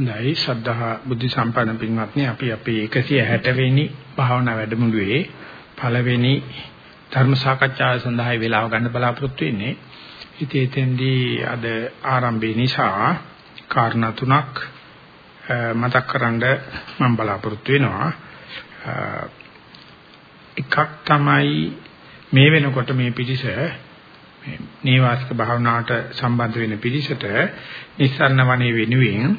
හොඳයි ශ්‍රද්ධා බුද්ධ සම්පන්න පින්වත්නි අපි අපේ 160 වෙනි භාවනා වැඩමුළුවේ පළවෙනි ධර්ම සාකච්ඡාව සඳහා වේලාව ගන්න බලාපොරොත්තු වෙන්නේ. ඉතින් එතෙන්දී අද ආරම්භය නිසා කාරණා තුනක් මතක් කරන්න මම බලාපොරොත්තු වෙනවා. එකක් තමයි මේ වෙනකොට මේ පිටිස මේ නේවාසික භාවනාවට සම්බන්ධ වෙන පිළිසෙට නිස්සරණ වනේ වෙනුවෙන්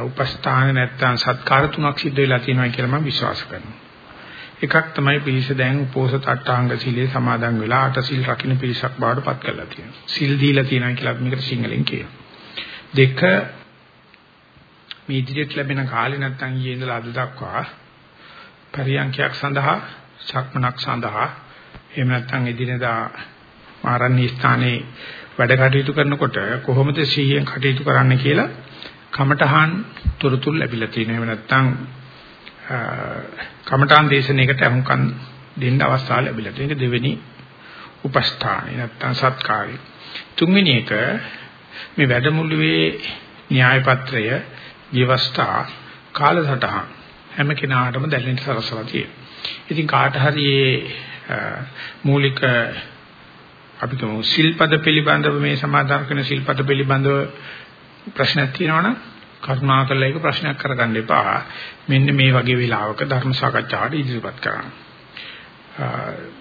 උපස්ථාන නැත්තම් සත්කාර තුනක් සිද්ධ වෙලා තියෙනවා කියලා මම විශ්වාස කරනවා. එකක් තමයි පිළිස දැන් උපෝසත අටාංග සීලේ සමාදන් වෙලා අට සීල් රකින්න පිරිසක් බවට පත් කරලා තියෙනවා. සීල් දීලා තියෙනවා කියලා අපි මේකට සිංහලෙන් කියනවා. දෙක මේ ඉදිරියට ලැබෙන කාලේ නැත්තම් ඊයේ ඉඳලා අද දක්වා පරියන්ඛයක් සඳහා සක්මනක් සඳහා එහෙම නැත්නම් එදිනෙදා ආරණ්‍ය ස්ථානයේ වැඩ කටයුතු කරනකොට කොහොමද සිහියෙන් කටයුතු කරන්න කියලා කමඨහන් තොරතුරු ලැබිලා තියෙනවා. එහෙම නැත්නම් කමඨාන් දේශනාවකට අහුම්කම් දෙන්න අවස්ථාව ලැබිලා තියෙනවා. දෙවෙනි උපස්ථානේ නැත්නම් සත්කාරي. තුන්වෙනි එක මේ වැඩමුළුවේ න්‍යාය පත්‍රය, ව්‍යවස්ථා, කාලසටහන් හැම කෙනාටම දැනෙන්න සරසලා තියෙනවා. ඉතින් කාට හරි මූලික අපි කියමු සිල්පද පිළිබඳව මේ සමාදාන කරන සිල්පද පිළිබඳව ප්‍රශ්නයක් තියෙනවනම් කරුණාකරලා ඒක ප්‍රශ්නයක් කරගන්න එපා. මෙන්න මේ වගේ වෙලාවක ධර්ම සාකච්ඡාවට ඉදිරිපත් කරන්න.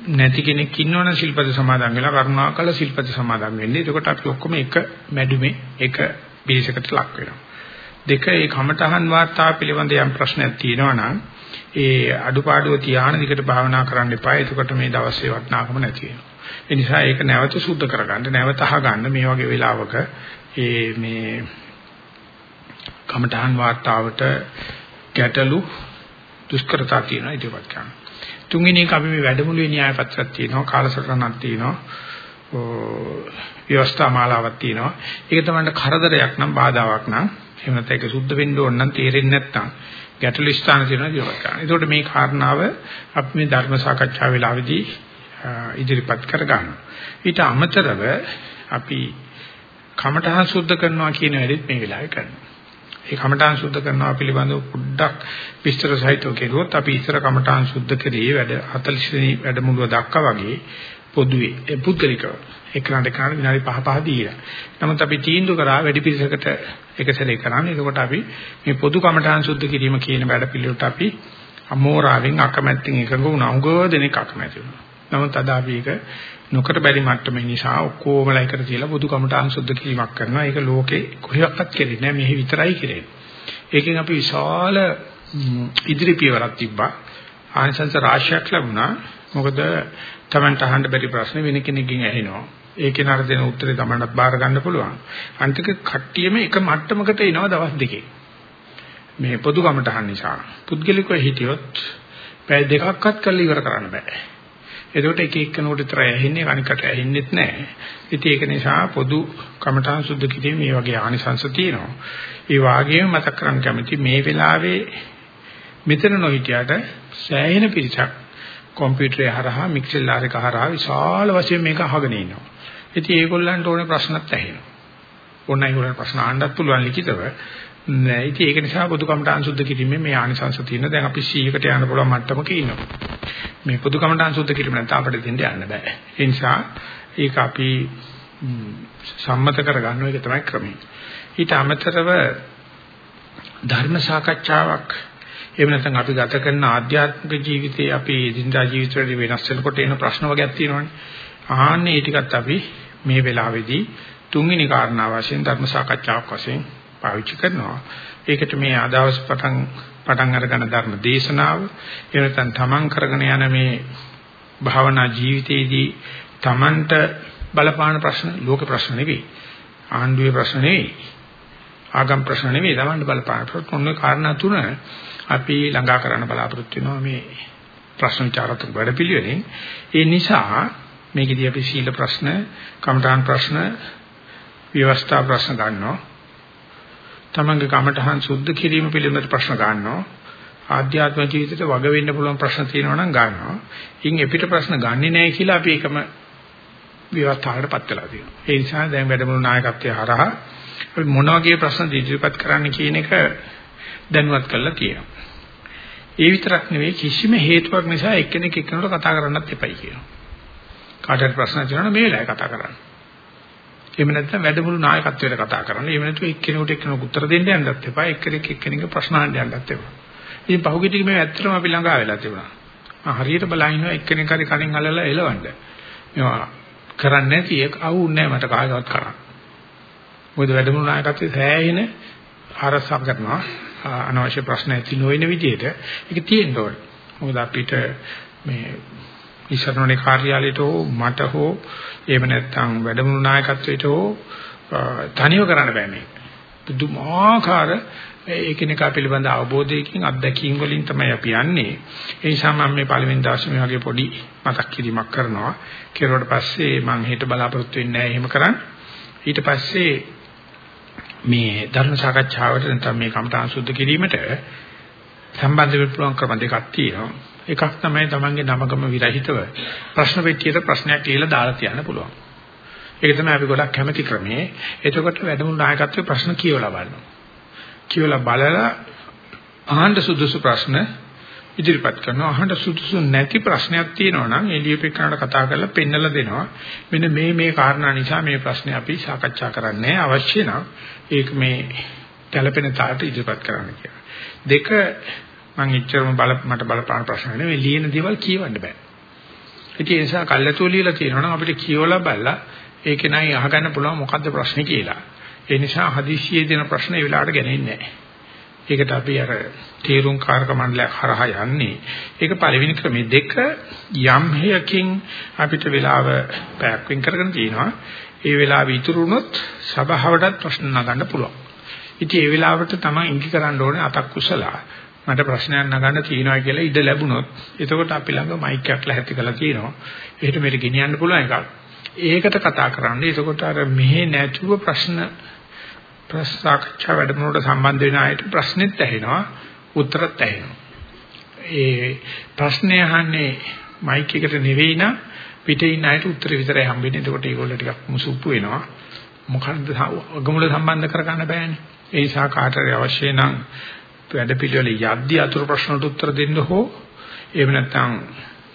නැති කෙනෙක් ඉන්නවනම් සිල්පද සමාදන් වෙලා කරුණාකරලා සිල්පද සමාදන් වෙන්න. එතකොට අපි ඔක්කොම එක මැඩුමේ එක පිළිසකට ලක් වෙනවා. දෙක ඒ කමඨහන් වාර්තාව පිළිබඳ යම් ප්‍රශ්නයක් තියෙනවනම් ඒ අඩුපාඩුව තියාන දිකට භාවනා කරන්න එපා. එතකොට මේ දවසේ වටිනාකම නැති වෙනවා. ඒ නිසා ඒක නැවත සුද්ධ කරගන්න නැවත අහගන්න මේ වගේ වෙලාවක ඒ මේ කමඨහන් වාර්තාවට ගැටලු දුෂ්කරතා තියෙනවා ඉදිරිපත් කරන්න. තුන්වෙනි එක අපි මේ වැඩමුළුවේ න්‍යාය පත්‍රයක් තියෙනවා කාලසටහනක් තියෙනවා ව්‍යවස්ථා මාලාවක් තියෙනවා. ඒක තමයි කරදරයක් නම් බාධාවක් නම් එහෙම නැත්නම් ඒක සුද්ධ වෙන්න ඕන නම් තේරෙන්නේ නැත්නම් ගැටලු ස්ථාන තියෙනවා ඉදිරිපත් කරන්න. ඒකට මේ කාරණාව අපි මේ ධර්ම සාකච්ඡා වේලාවේදී ඉදිරිපත් කර ගන්නවා. ඊට අමතරව අපි කමඨහං සුද්ධ කරනවා කියන වැඩෙත් මේ වෙලාවේ කරනවා. ඒ කමඨහං සුද්ධ කරනවා පිළිබඳව පොඩ්ඩක් විස්තර සහිතව කෙරුවොත් අපි ඉස්සර කමඨහං සුද්ධ කරේ වැඩ 40 වෙනි වැඩමුළුව දක්වා වගේ පොදුවේ ඒ පුද්ගලිකව එකනට එකනට විනාඩි 5 5 දීලා. නමුත් අපි තීන්දුව කරා වැඩි පිළිසකට එකසලේ කරන්නේ. එතකොට අපි මේ පොදු කමඨහං සුද්ධ කිරීම කියන වැඩ පිළිවෙලට අපි අමෝරාවෙන් අකමැත්තෙන් එකඟ වුණා. උගව දෙනෙක් අකමැති වුණා. නමුත් අද අපි ඒක නොකර බැරි මට්ටමේ නිසා ඔක්කොමලා එකට තියලා බුදු කමටහන් සුද්ධ කිරීමක් කරනවා. ඒක ලෝකේ කොහෙවත් කෙරෙන්නේ නැහැ. මෙහි විතරයි කෙරෙන්නේ. ඒකෙන් අපි විශාල ඉදිරි පියවරක් තිබ්බා. ආනිසංස රාශියක් ලැබුණා. මොකද Tamanට අහන්න බැරි ප්‍රශ්න වෙන කෙනෙක්ගෙන් ඇහෙනවා. ඒ කෙනාට දෙන උත්තරේ Tamanටත් බාර ගන්න පුළුවන්. අන්තික කට්ටියම එක මට්ටමකට එනවා දවස් දෙකේ. මේ පොදු කමටහන් නිසා. පුද්ගලිකව හිටියොත් පැය දෙකක්වත් කරලා ඉවර කරන්න බෑ. එතකොට එක එක්කෙනෙකුට විතරයි ඇහෙන්නේ අනිකට ඇහෙන්නේත් නැහැ. ඉතින් ඒක නිසා පොදු කමඨාන් සුද්ධ කිරීම මේ වගේ ආනිසංශ තියෙනවා. ඒ වාගේම මතක් කරගන්න කැමති මේ වෙලාවේ මෙතන නොහිටියට සෑහෙන පිරිසක් කම්පියුටරය හරහා මික්සෙල්ලාර එක හරහා විශාල වශයෙන් මේක අහගෙන ඉන්නවා. ඉතින් ඒගොල්ලන්ට ඕනේ ප්‍රශ්නත් ඇහෙනවා. ඕනයි ඒගොල්ලන්ට ප්‍රශ්න අහන්නත් පුළුවන් ලිඛිතව. නෑ ඉතින් ඒක නිසා පොදු කමඨාන් සුද්ධ කිරීමේ මේ ආනිසංශ තියෙන දැන් අපි 100කට යන්න පුළුවන් මට්ටමක ඉන්නවා. මේ පොදු කමඨාන් සුද්ධ කිරීම නැත්නම් අපිට දෙන්න යන්න බෑ. ඒ නිසා ඒක අපි සම්මත කරගන්න එක තමයි ක්‍රමය. ඊට අමතරව ධර්ම සාකච්ඡාවක් එහෙම නැත්නම් අපි ගත කරන ආධ්‍යාත්මික ජීවිතේ අපි දිනදා ජීවිතවල වෙනස් වෙනකොට එන ප්‍රශ්න වර්ගයක් තියෙනවානේ. ආන්නේ ඒ ටිකත් අපි මේ වෙලාවේදී තුන්වෙනි කාරණා වශයෙන් ධර්ම සාකච්ඡාවක් වශයෙන් පාවිච්චි කරනවා. ඒකට මේ ආදවස් පටන් පටන් අරගෙන ධර්ම දේශනාව එහෙම නැත්නම් තමන් කරගෙන යන මේ භාවනා ජීවිතයේදී තමන්ට බලපාන ප්‍රශ්න ලෝක ප්‍රශ්න නෙවෙයි. ආණ්ඩුවේ ප්‍රශ්න නෙවෙයි. ආගම් ප්‍රශ්න නෙවෙයි තමන්ට බලපාන ප්‍රශ්න. ඔන්න කාරණා තුන අපි ළඟා කරන්න බලාපොරොත්තු වෙනවා මේ ප්‍රශ්න විචාරතුංග වැඩපිළිවෙලින්. ඒ නිසා මේකදී අපි සීල ප්‍රශ්න, කමඨාන් ප්‍රශ්න, විවස්ථා ප්‍රශ්න ගන්නවා. තමන්ගේ කමඨහන් සුද්ධ කිරීම පිළිබඳ ප්‍රශ්න ගන්නවා. ආධ්‍යාත්මික ජීවිතේට වග වෙන්න පුළුවන් ප්‍රශ්න තියෙනවා නම් ගන්නවා. ඉන් එපිට ප්‍රශ්න ගන්නෙ නැහැ කියලා අපි එකම විවස්ථාවකටපත් වෙලා තියෙනවා. ඒ නිසා දැන් වැඩමුළු නායකත්වයේ හරහා අපි මොන වගේ ප්‍රශ්න ඉදිරිපත් කරන්න කියන එක දැනුවත් කරලා තියෙනවා. ඒ විතරක් නෙවෙයි කිසිම හේතුවක් නිසා එක්කෙනෙක් එක්කෙනෙකුට කතා කරන්නත් එපයි කියනවා. කාටවත් ප්‍රශ්න තියෙනවා මේ වෙලාවේ කතා කරන්න. එහෙම නැත්නම් වැඩමුළු නායකත්වයට කතා කරන්න. එහෙම නැත්නම් එක්කෙනෙකුට එක්කෙනෙකුට උත්තර දෙන්න යන්නත් එපා. එක්කෙනෙක් එක්කෙනෙක්ගේ ප්‍රශ්න අහන්න යන්නත් එපා. ඉතින් පහුගිය ටික මේ ඇත්තටම අපි ළඟා වෙලා තිබුණා. මම හරියට බලන් ඉන්නවා එක්කෙනෙක් හරි කණෙන් අල්ලලා එලවන්න. මේවා කරන්නේ නැති එක අවුන්නේ නැහැ මට කාගවත් කරන්න. මොකද වැඩමුළු නායකත්වයේ සෑහෙන ආරක්ෂා කරනවා අනවශ්‍ය ප්‍රශ්න ඇති නොවන විදිහට ඒක තියෙන්න ඕනේ. මොකද අපිට මේ ඉස්සරහනේ කාර්යාලයට හෝ මට හෝ එහෙම නැත්නම් වැඩමුළු නායකත්වයට හෝ තනියම කරන්න බෑ මේක. පුදුමාකාර ඒකිනෙකා පිළිබඳ අවබෝධයකින් අත්දැකීම් වලින් තමයි අපි යන්නේ. ඒ නිසා මම මේ පළවෙනි දවසේ මේ වගේ පොඩි මතක් කිරීමක් කරනවා. කෙරුවට පස්සේ මම හෙට බලාපොරොත්තු වෙන්නේ නැහැ එහෙම කරන්න. ඊට පස්සේ මේ ධර්ම සාකච්ඡාවට නැත්නම් මේ කමඨාන් සුද්ධ කිරීමට සම්බන්ධ වෙන්න පුළුවන් ක්‍රම දෙකක් තියෙනවා. එකක් තමයි තමන්ගේ නමගම විරහිතව ප්‍රශ්න පෙට්ටියට ප්‍රශ්නයක් කියලා දාලා තියන්න පුළුවන්. ඒක තමයි අපි ගොඩක් කැමති ක්‍රමේ. එතකොට වැඩමුළු නායකත්වයේ ප්‍රශ්න කියවලා බලනවා. කියවලා බලලා අහන්න සුදුසු ප්‍රශ්න ඉදිරිපත් කරනවා. අහන්න සුදුසු නැති ප්‍රශ්නයක් තියෙනවා නම් එළියපෙකනට කතා කරලා පෙන්නලා දෙනවා. මෙන්න මේ මේ කාරණා නිසා මේ ප්‍රශ්නේ අපි සාකච්ඡා කරන්නේ අවශ්‍ය නම් ඒක මේ ගැළපෙන තාලට ඉදිරිපත් කරන්න කියලා. දෙක මම එච්චරම බල මට බලපාන ප්‍රශ්න නෙවෙයි ලියන දේවල් කියවන්න බෑ. ඉතින් ඒ නිසා කල්ලාතෝ ලියලා තියෙනවා නම් අපිට කියවලා බලලා ඒක නයි අහගන්න පුළුවන් මොකද්ද ප්‍රශ්නේ කියලා. ඒ නිසා හදිස්සියේ දෙන ප්‍රශ්න ඒ වෙලාවට ගන්නේ නැහැ. ඒකට අපි අර තීරුම් කාරක මණ්ඩලයක් හරහා යන්නේ. ඒක පළවෙනි ක්‍රමයේ දෙක යම් හේයකින් අපිට වෙලාව පැයක් වෙන් කරගෙන තියෙනවා. ඒ වෙලාව ඉතුරු වුණොත් සභාවටත් ප්‍රශ්න නගන්න පුළුවන්. ඉතින් ඒ වෙලාවට තමයි ඉඟි කරන්න ඕනේ අතක් කුසලා. මට ප්‍රශ්නයක් නගන්න තියෙනවා කියලා ඉඩ ලැබුණොත් එතකොට අපි ළඟ මයික් එකක් ලැහැත්ති කරලා තියෙනවා. එහෙට මෙහෙට ගෙනියන්න පුළුවන් එකක්. ඒකට කතා කරන්නේ. එතකොට අර මෙහෙ නැතුව ප්‍රශ්න ප්‍රසාකච්ඡා වැඩමුළුවට සම්බන්ධ වෙන අයට ප්‍රශ්නෙත් ඇහෙනවා, උත්තරත් ඇහෙනවා. ඒ ප්‍රශ්නේ අහන්නේ මයික් එකට නෙවෙයි නම් පිටේ ඉන්න අයට උත්තර විතරයි හම්බෙන්නේ. එතකොට ඒගොල්ලෝ ටිකක් මුසුප්පු වෙනවා. මොකද්ද අගමුල සම්බන්ධ කරගන්න බෑනේ. ඒ නිසා කාටරි අවශ්‍ය නම් වැඩ පිළිවෙල යද්දී අතුරු ප්‍රශ්නට උත්තර දෙන්න හෝ එහෙම නැත්නම්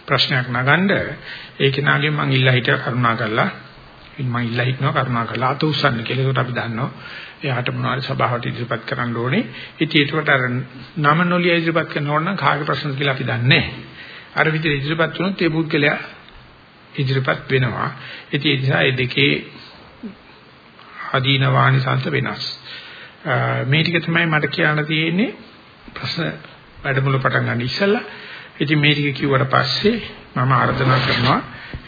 ප්‍රශ්නයක් නගන්න ඒ කෙනාගෙන් මම ඉල්ලා හිටියා කරුණා කරලා මම ඉල්ලා හිටනවා කරුණා කරලා අත උස්සන්න කියලා. ඒකට අපි දන්නවා එයාට මොනවාරි සභාවට ඉදිරිපත් කරන්න ඕනේ. ඉතින් ඒකට අර නම නොලිය ඉදිරිපත් කරනකොට නම් කාගේ ප්‍රශ්නද කියලා අපි දන්නේ නැහැ. අර විදිහට ඉදිරිපත් වුණොත් ඒ පුද්ගලයා ඉදිරිපත් වෙනවා. ඉතින් ඒ නිසා මේ දෙකේ ආදීනවානි සංස වෙනස්. මේ ටික තමයි මට කියන්න තියෙන්නේ ප්‍රශ්න වැඩමුළු පටන් ගන්න ඉස්සෙල්ලා. ඉතින් මේ ටික කිව්වට පස්සේ මම ආරාධනා කරනවා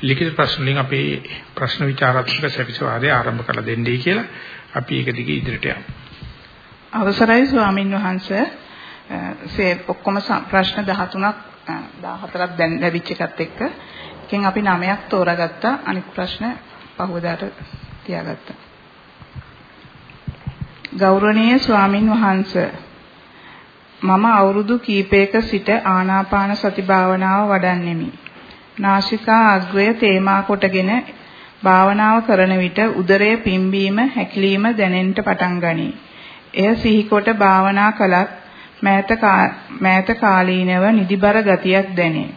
ලිඛිත ප්‍රශ්න වලින් අපේ ප්‍රශ්න විචාරාත්මක සැපිසවාදය ආරම්භ කරලා දෙන්නයි කියලා අපි ඒක දිගේ ඉදිරියට යමු. අවසරයි ස්වාමින් වහන්සේ. සේ ඔක්කොම ප්‍රශ්න 13ක් 14ක් දැන් ලැබිච්ච එකත් එක්ක එකෙන් අපි 9ක් තෝරාගත්තා අනිත් ප්‍රශ්න පහවදාට තියාගත්තා. ගෞරවනීය ස්වාමින් වහන්සේ මම අවුරුදු කීපයක සිට ආනාපාන සති භාවනාව වඩන්නෙමි. නාසිකා අග්‍රය තේමා කොටගෙන භාවනාව කරන විට උදරයේ පිම්බීම හැකිලිම දැනෙන්න පටන් ගනී. එය සිහිකොට භාවනා කළත් මෑත කාලීනව නිදිබර ගතියක් දැනේ.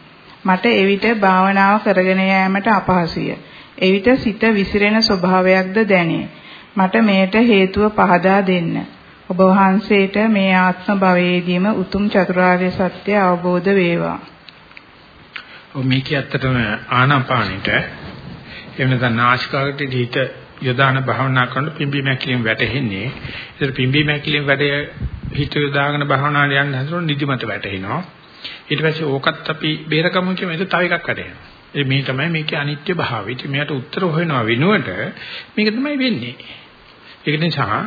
මට එවිට භාවනාව කරගෙන යාමට අපහසුය. එවිට සිත විසිරෙන ස්වභාවයක්ද දැනේ. මට මේට හේතුව පහදා දෙන්න. ඔබ වහන්සේට මේ ආත්ම භවයේදීම උතුම් චතුරාර්ය සත්‍ය අවබෝධ වේවා. ඔව් මේක ඇත්තටම ආනාපානෙට එහෙම නැත්නම් නාසිකාගට හිත යොදාන භාවනා කරන පිම්බි මැකිලින් වැටෙන්නේ. ඒතර පිම්බි මැකිලින් වැඩ හිත යොදාගෙන භාවනාවට යන්න හදනොත් නිදිමත වැටෙනවා. ඊට පස්සේ ඕකත් අපි බේරගමු කියමු ඒක තව එකක් වැටෙනවා. ඒ මේ තමයි මේකේ අනිත්‍ය භාවය. ඉතින් මෙයාට උත්තර හොයනවා වෙනුවට මේක තමයි වෙන්නේ. ඒක නිසා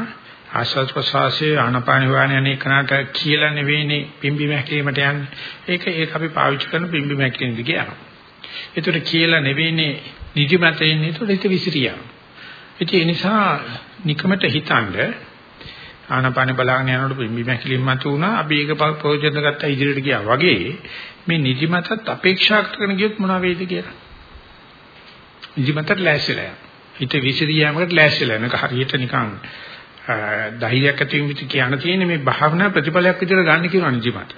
ආස්වාද ප්‍රසවාසයේ ආනපාන වාණ යන්නේ කනට කියලා නෙවෙයිනේ පිම්බි මැකිලීමට යන්නේ. ඒක ඒක අපි පාවිච්චි කරන පිම්බි මැකිලීම දිගේ යනවා. ඒතර කියලා නෙවෙයිනේ නිදිමත එන්නේ. ඒතර ඒක විසිරියා. ඒ නිසා නිකමට හිතන්නේ ආනපාන බලාගෙන යනකොට පිම්බි මැකිලින් මත උනා අපි ඒක ප්‍රයෝජන ගත්තා ඉදිරියට ගියා වගේ මේ නිදිමතත් අපේක්ෂා කරන ගියොත් මොනවා වෙයිද කියලා නිදිමතට ලෑස්තිලා හිත විසිරියාමකට ලෑස්තිලා යනක හරියට නිකන් ධෛර්යයක් ඇති වෙමිට කියන්න තියෙන්නේ මේ භාවනා ප්‍රතිඵලයක් විදිහට ගන්න කියනවා නිදිමත.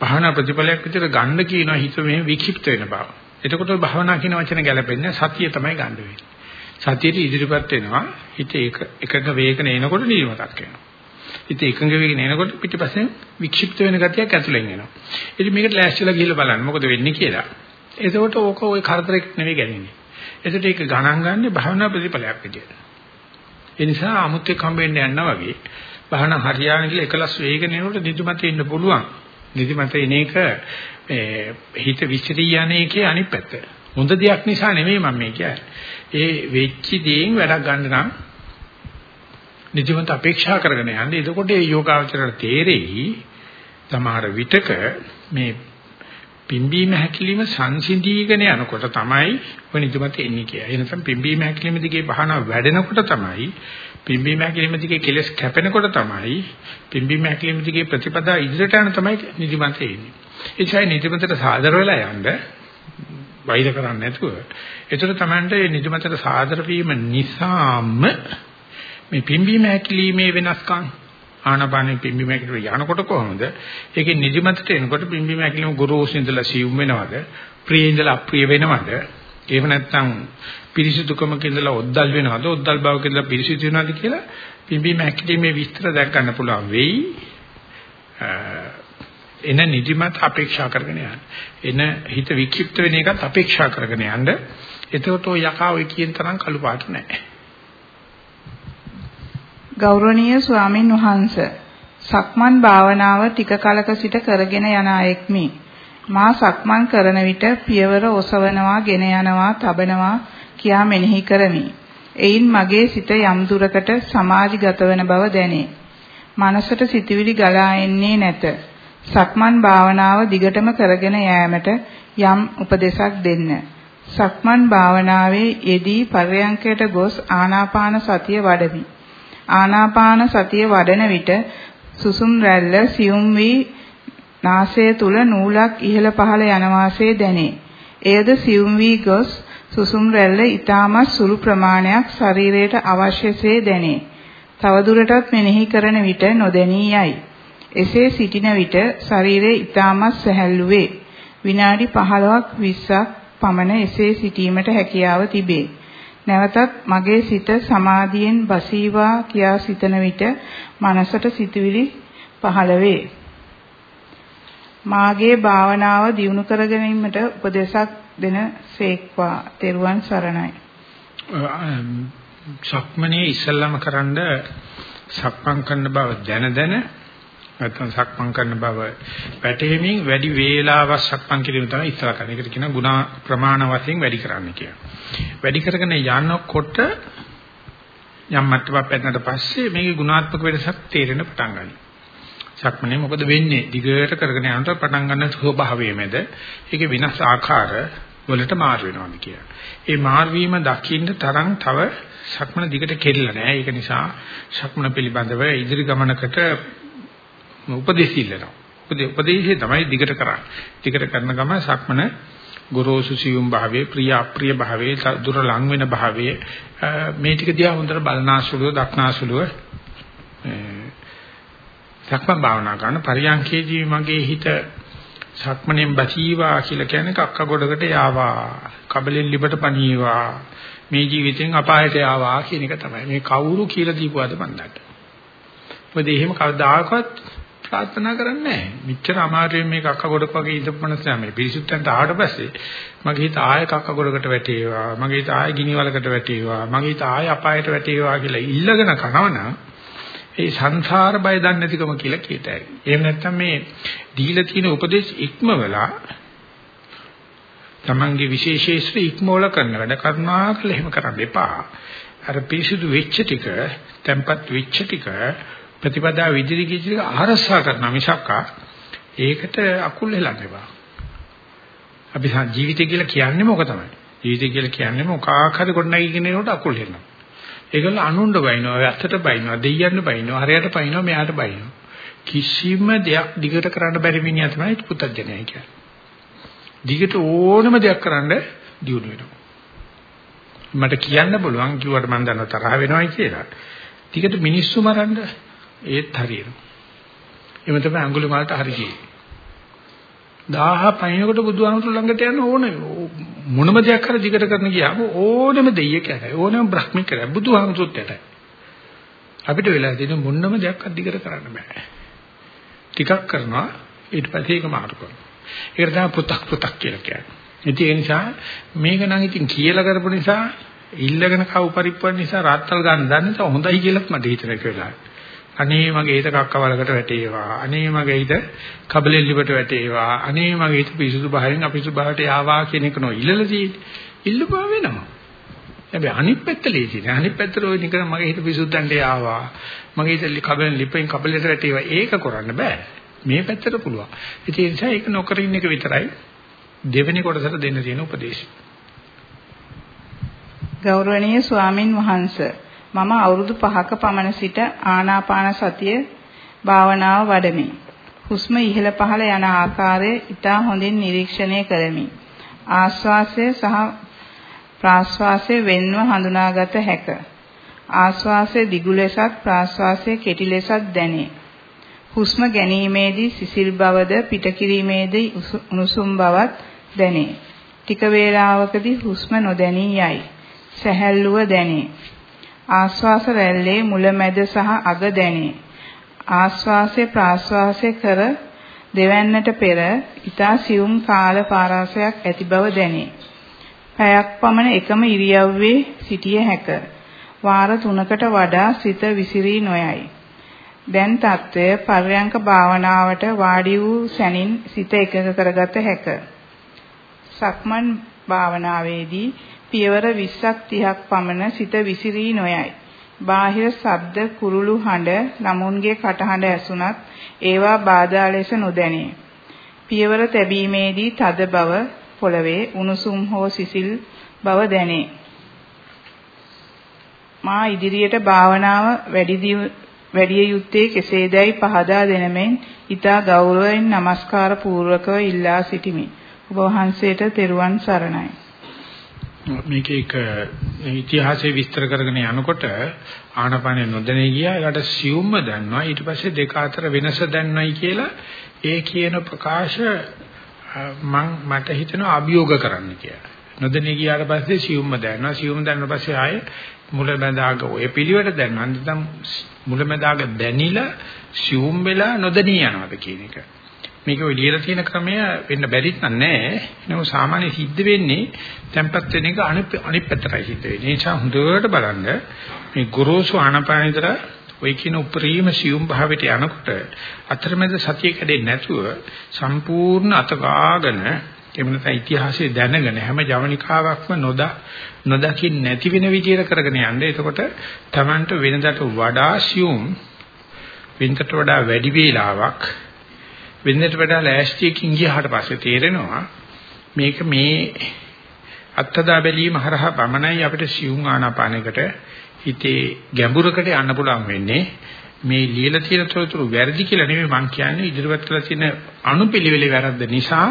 භාවනා ප්‍රතිඵලයක් විදිහට ගන්න කියනවා හිත මේ වික්ෂිප්ත වෙන බව. එතකොට භාවනා කියන වචන ගැලපෙන්නේ සතිය තමයි ගන්න වෙන්නේ. සතියට ඉදිරිපත් වෙනවා හිත එක එකක වේගන එනකොට නිදිමතක් එනවා. හිත එකඟ වේගන එනකොට පිටිපස්සෙන් වික්ෂිප්ත වෙන ගතියක් ඇතුලෙන් එනවා. ඉතින් මේකට ලෑස්තිලා ගිහිල්ලා බලන්න මොකද වෙන්නේ කියලා. එතකොට ඕක ওই කරදරයක් නෙවෙයි ගැන්නේ. එතකොට ඒක ගණන් ගන්න භාවනා ප්‍රතිඵලයක් විදියට. ඒ නිසා අමුත්‍යක් හම්බෙන්න යනවා වගේ භාවනා හරියාන කියලා එකලස් වේගන එනකොට නිදිමත ඉන්න පුළුවන්. නිදිමත එන එක හිත විචිරී යන්නේකේ අනිත් පැත්ත. හොඳ දෙයක් නිසා නෙමෙයි මම මේ කියන්නේ. ඒ වෙච්ච දේෙන් වැඩක් ගන්න නම් නිදිමත අපේක්ෂා කරගෙන යන්නේ. එතකොට මේ යෝගාවචරයට තේරෙයි තමාර විතක මේ පිම්බීම හැකිලිම සංසිඳීගෙන යනකොට තමයි ඔය නිදිමත එන්නේ කියලා. ඒ නිසා පිම්බීම හැකිලිම දිගේ බහන වැඩෙනකොට තමයි පිම්බීම හැකිලිම දිගේ කෙලස් කැපෙනකොට තමයි පිම්බීම හැකිලිම දිගේ ප්‍රතිපදා ඉදිරියට යන තමයි නිදිමත එන්නේ. ඒ නිසා නිදිමතට සාදර වෙලා යන්න වෛර කරන්නේ නැතුව ඒතර තමයි මේ නිදිමතට සාදර වීම නිසාම මේ පිම්බීම හැකිලිමේ වෙනස්කම් ආනපානෙ පිම්බීම හැකිලිම යනකොට කොහොමද ඒකේ නිදිමතට එනකොට පිම්බීම හැකිලිම ගොරෝසු ඉඳලා සියුම් වෙනවද ප්‍රිය ඉඳලා අප්‍රිය වෙනවද එහෙම නැත්නම් පිරිසිදුකමක ඉඳලා ඔද්දල් වෙනවද ඔද්දල් බවක ඉඳලා පිරිසිදු වෙනවද කියලා පිම්බීම හැකිලිමේ විස්තර දැක් ගන්න පුළුවන් වෙයි එන නිදිමත අපේක්ෂා කරගෙන යන්න. එන හිත වික්ෂිප්ත වෙන එකත් අපේක්ෂා කරගෙන යන්න. එතකොට ඔය යකා ඔය කියන තරම් කළු පාට නැහැ. ගෞරවනීය ස්වාමින් වහන්සේ සක්මන් භාවනාව ටික කලක සිට කරගෙන යන අයෙක්මි. මා සක්මන් කරන විට පියවර ඔසවනවා, ගෙන යනවා, තබනවා කියා මෙනෙහි කරමි. එයින් මගේ සිත යම් දුරකට සමාධිගත වන බව දැනේ. මනසට සිතුවිලි ගලා එන්නේ නැත. සක්මන් භාවනාව දිගටම කරගෙන යාමට යම් උපදේශක් දෙන්න. සක්මන් භාවනාවේ යෙදී පර්යංකයට ගොස් ආනාපාන සතිය වඩමි. ආනාපාන සතිය වඩන විට සුසුම් රැල්ල සියුම් වී නාසය තුල නූලක් ඉහළ පහළ යන වාසේ දැනේ. එයද සියුම් වී ගොස් සුසුම් රැල්ල ඊටමත් සුළු ප්‍රමාණයක් ශරීරයට අවශ්‍යසේ දැනේ. තවදුරටත් මෙනෙහි කරන විට නොදැනී යයි. එසේ සිටින විට ශරීරය ඊටමත් සැහැල්ලු වේ. විනාඩි 15ක් 20ක් පමණ එසේ සිටීමට හැකියාව තිබේ. නැවතත් මගේ සිත සමාධියෙන් බසීවා කියා සිතන විට මනසට සිතුවිලි පහළ වේ. මාගේ භාවනාව දියුණු කර ගැනීමට උපදේශක් දෙන සේක්වා. තෙරුවන් සරණයි. සක්මනේ ඉස්සල්ලාම කරන්ඩ සක්මන් කරන බව දැන දැන නැත්නම් සක්මන් කරන බව වැටහෙමින් වැඩි වේලාවක් සක්මන් කිරීම තමයි ඉස්සර කරන්නේ. ඒකට කියනවා ගුණ ප්‍රමාණ වශයෙන් වැඩි කරන්න කියලා. වැඩි කරගෙන යනකොට යම් මට්ටමක් පැනනට පස්සේ මේකේ ගුණාත්මක වෙනසක් තේරෙන පටන් ගන්නවා. සක්මනේ මොකද වෙන්නේ? දිගට කරගෙන යනකොට පටන් ගන්න ස්වභාවය මැද ඒකේ වෙනස් ආකාර වලට මාරු වෙනවා කියලා. ඒ මාර්වීම දකින්න තරම් තව සක්මන දිගට කෙරෙලා නැහැ. ඒක නිසා සක්මන පිළිබඳව ඉදිරි ගමනකට උපදේශ ඉල්ලනවා. උපදේශය තමයි දිගට කරන්නේ. දිගට කරන ගම සක්මන ගොරෝසු සියුම් භාවයේ ප්‍රිය අප්‍රිය භාවයේ දුර ලං වෙන භාවයේ මේ ටික දිහා හොඳට බලනාසුලුව දක්නාසුලුව සක්මන් භාවනා කරන පරියන්කේදී මගේ හිත සක්මණෙන් බචීවා කියලා කියන්නේ කක්ක ගොඩකට යාවා කබලෙන් ලිබට පණීවා මේ ජීවිතෙන් අපායට යාවා කියන එක තමයි මේ කවුරු කියලා දීපුවාද මන්දට මොකද එහෙම කවදාකවත් ප්‍රාර්ථනා කරන්නේ නැහැ. මෙච්චර අමාරුවෙන් මේක අක්ක ගොඩක් වගේ ඉඳපමණස් නැහැ. පිරිසුත්තන්ට ආවට පස්සේ මගේ හිත ආයෙ කක්ක ගොඩකට වැටේවා. මගේ හිත ආයෙ ගිනි වලකට වැටේවා. මගේ හිත ආයෙ අපායට වැටේවා කියලා ඉල්ලගෙන කනවනම් ඒ සංසාර බය දන්නේ නැතිකම කියලා කියතයි. එහෙම නැත්නම් මේ දීලා තියෙන උපදේශ ඉක්මවලා තමන්ගේ විශේෂේශ්‍ර ඉක්මවල කරන වැඩ කරනවා කියලා එහෙම කරන්න එපා. අර පිරිසුදු වෙච්ච ටික, tempat වෙච්ච ටික ප්‍රතිපදා විදිරි කිචික ආරස්සා කරන මිසක් ඒකට අකුල් හෙලන්න එපා. අපි ජීවිතය කියලා කියන්නේ මොක තමයි? ජීවිතය කියලා කියන්නේ මොකක් හරි කොටනගින්න එනකොට අකුල් හෙලනවා. ඒගොල්ලෝ අනුණ්ඩ බයිනවා, වැත්තට බයිනවා, දෙයියන්ට බයිනවා, හරයට බයිනවා, මෙයාට බයිනවා. කිසිම දෙයක් දිගට කරන්න බැරි මිනිහා තමයි පුත්තජනයයි කියන්නේ. දිගට ඕනම දෙයක් කරන්න දියුණු වෙනවා. මට කියන්න පුළුවන් කිව්වට මම දන්න තරහ වෙනවයි කියලා. ටිකට මිනිස්සු මරන්න ඒත් හරියනවා. එමෙ තමයි අඟුලිමාලට හරි ගියේ. 1000 පයින්කොට බුදුහාමුදුරු ළඟට යන්න ඕනේ. මොනම දෙයක් කර දිගට කරන්න ගියාම ඕනෙම දෙයියෙක් යටයි. ඕනෙම බ්‍රහ්මික කරයි. බුදුහාමුදුරුත් යටයි. අපිට වෙලා තියෙන මොනම දෙයක් අධිකර කරන්න බෑ. ටිකක් කරනවා ඊට පස්සේ ඒක මාරු කරනවා. ඒකට තමයි පු탁 පු탁 කියලා කියන්නේ. ඉතින් ඒ නිසා මේක නම් ඉතින් කියලා කරපු නිසා ඉල්ලගෙන කව පරිප්පුවන් නිසා රාත්තල් ගන්න දන්නේ නැත හොඳයි කියලාත් මට හිතන එක වෙලාවට. අනේ මගේ හිත කක්කවලකට වැටේවා. අනේ මගේ හිත කබලෙල්ලිවට වැටේවා. අනේ මගේ හිත පිසුදු බහින් අපිසු බහට යාවා කියන එක නෝ ඉල්ලලා තියෙන්නේ. ඉල්ලපුවා වෙනවා. හැබැයි අනිත් පැත්ත ලේසි නෑ. අනිත් පැත්තට ඔය නිකන් මගේ හිත පිසුද්දන්ට යාවා. මගේ හිත කබලෙන් ලිපෙන් කබලෙට වැටේවා. ඒක කරන්න බෑ. මේ පැත්තට පුළුවන්. ඒ නිසා ඒක නොකර ඉන්න එක විතරයි දෙවෙනි කොටසට දෙන්න තියෙන උපදේශය. ගෞරවනීය ස්වාමින් වහන්සේ මම අවුරුදු 5ක පමණ සිට ආනාපාන සතිය භාවනාව වඩමි. හුස්ම ඉහළ පහළ යන ආකාරය ඉතා හොඳින් නිරීක්ෂණය කරමි. ආශ්වාසය සහ ප්‍රාශ්වාසය වෙන්ව හඳුනාගත හැක. ආශ්වාසය දිගු ලෙසත් ප්‍රාශ්වාසය කෙටි ලෙසත් දැනේ. හුස්ම ගැනීමේදී සිසිල් බවද පිටකිරීමේදී උණුසුම් බවත් දැනේ. ටික වේලාවකදී හුස්ම නොදැනී යයි. සැහැල්ලුව දැනේ. ආශ්වාස රැල්ලේ මුලැමැද සහ අග දැනේ. ආශ්වාසය ප්‍රාශ්වාසය කර දෙවන්නට පෙර ඊතා සියුම් කාල පාරාසයක් ඇති බව දැනේ. පැයක් පමණ එකම ඉරියව්වේ සිටිය හැක. වාර 3කට වඩා සිත විසිරී නොයයි. දැන් తත්වය පර්යංක භාවනාවට වාඩි වූ සැනින් සිත එකඟ කරගත හැක. සක්මන් භාවනාවේදී පියවර 20ක් 30ක් පමණ සිත විසිරී නොයයි. බාහිර ශබ්ද කුරුළු හඬ ළමුන්ගේ කටහඬ ඇසුණත් ඒවා බාධා ලෙස නොදැනේ. පියවර තැබීමේදී තද බව පොළවේ උණුසුම් හෝ සිසිල් බව දැනේ. මා ඉදිරියට භාවනාව වැඩි වැඩි යුත්තේ කෙසේදයි පහදා දෙනමෙන් ඊතා ගෞරවයෙන් নমස්කාර පූර්වකව ඉල්ලා සිටිමි. ඔබ වහන්සේට තෙරුවන් සරණයි. මේක එක ඉතිහාසයේ විස්තර කරගෙන යනකොට ආනපානෙ නොදැනී ගියා ඒකට සියුම්ම දන්නවා ඊට පස්සේ දෙක අතර වෙනස දන්නයි කියලා ඒ කියන ප්‍රකාශ මම මට හිතෙනවා අභියෝග කරන්න කියලා. නොදැනී ගියාට පස්සේ සියුම්ම දන්නවා සියුම් දැනන පස්සේ ආයේ මුලැමැදාග ඔය පිළිවෙට දන්නවා නැත්නම් මුලැමැදාග දැනිලා සියුම් වෙලා නොදැනී යනවාද කියන එක. මේක ඔය ලියලා තියෙන ක්‍රමය වෙන්න බැරිත් නෑ. නමුත් සාමාන්‍ය සිද්ධ වෙන්නේ tempat වෙන එක අනිත් අනිත් පැත්තටයි සිද්ධ වෙන්නේ. ඒ නිසා හොඳට බලන්න මේ ගොරෝසු ආනපානිතර ඔය කියන උපරිම සියුම් භාවයට යනකොට අතරමැද සතිය කැඩෙන්නේ නැතුව සම්පූර්ණ අතගාගෙන එහෙම නැත්නම් ඉතිහාසය දැනගෙන හැම ජවනිකාවක්ම නොදා නොදකින් නැති වෙන විදියට කරගෙන යන්න. එතකොට Tamanට වෙනදට වඩා සියුම් වෙනදට වඩා වැඩි වේලාවක් වෙනදට වඩා ලෑස්තියකින් ගියාට පස්සේ තේරෙනවා මේක මේ අත්දැක බැලීම හරහා පමණයි අපිට සියුම් ආනාපානයකට හිතේ ගැඹුරකට යන්න පුළුවන් වෙන්නේ. මේ ලියලා තියෙන තොරතුරු වැරදි කියලා නෙමෙයි මම කියන්නේ. ඉදිරියට කරලා තියෙන අනුපිළිවෙලේ වැරද්ද නිසා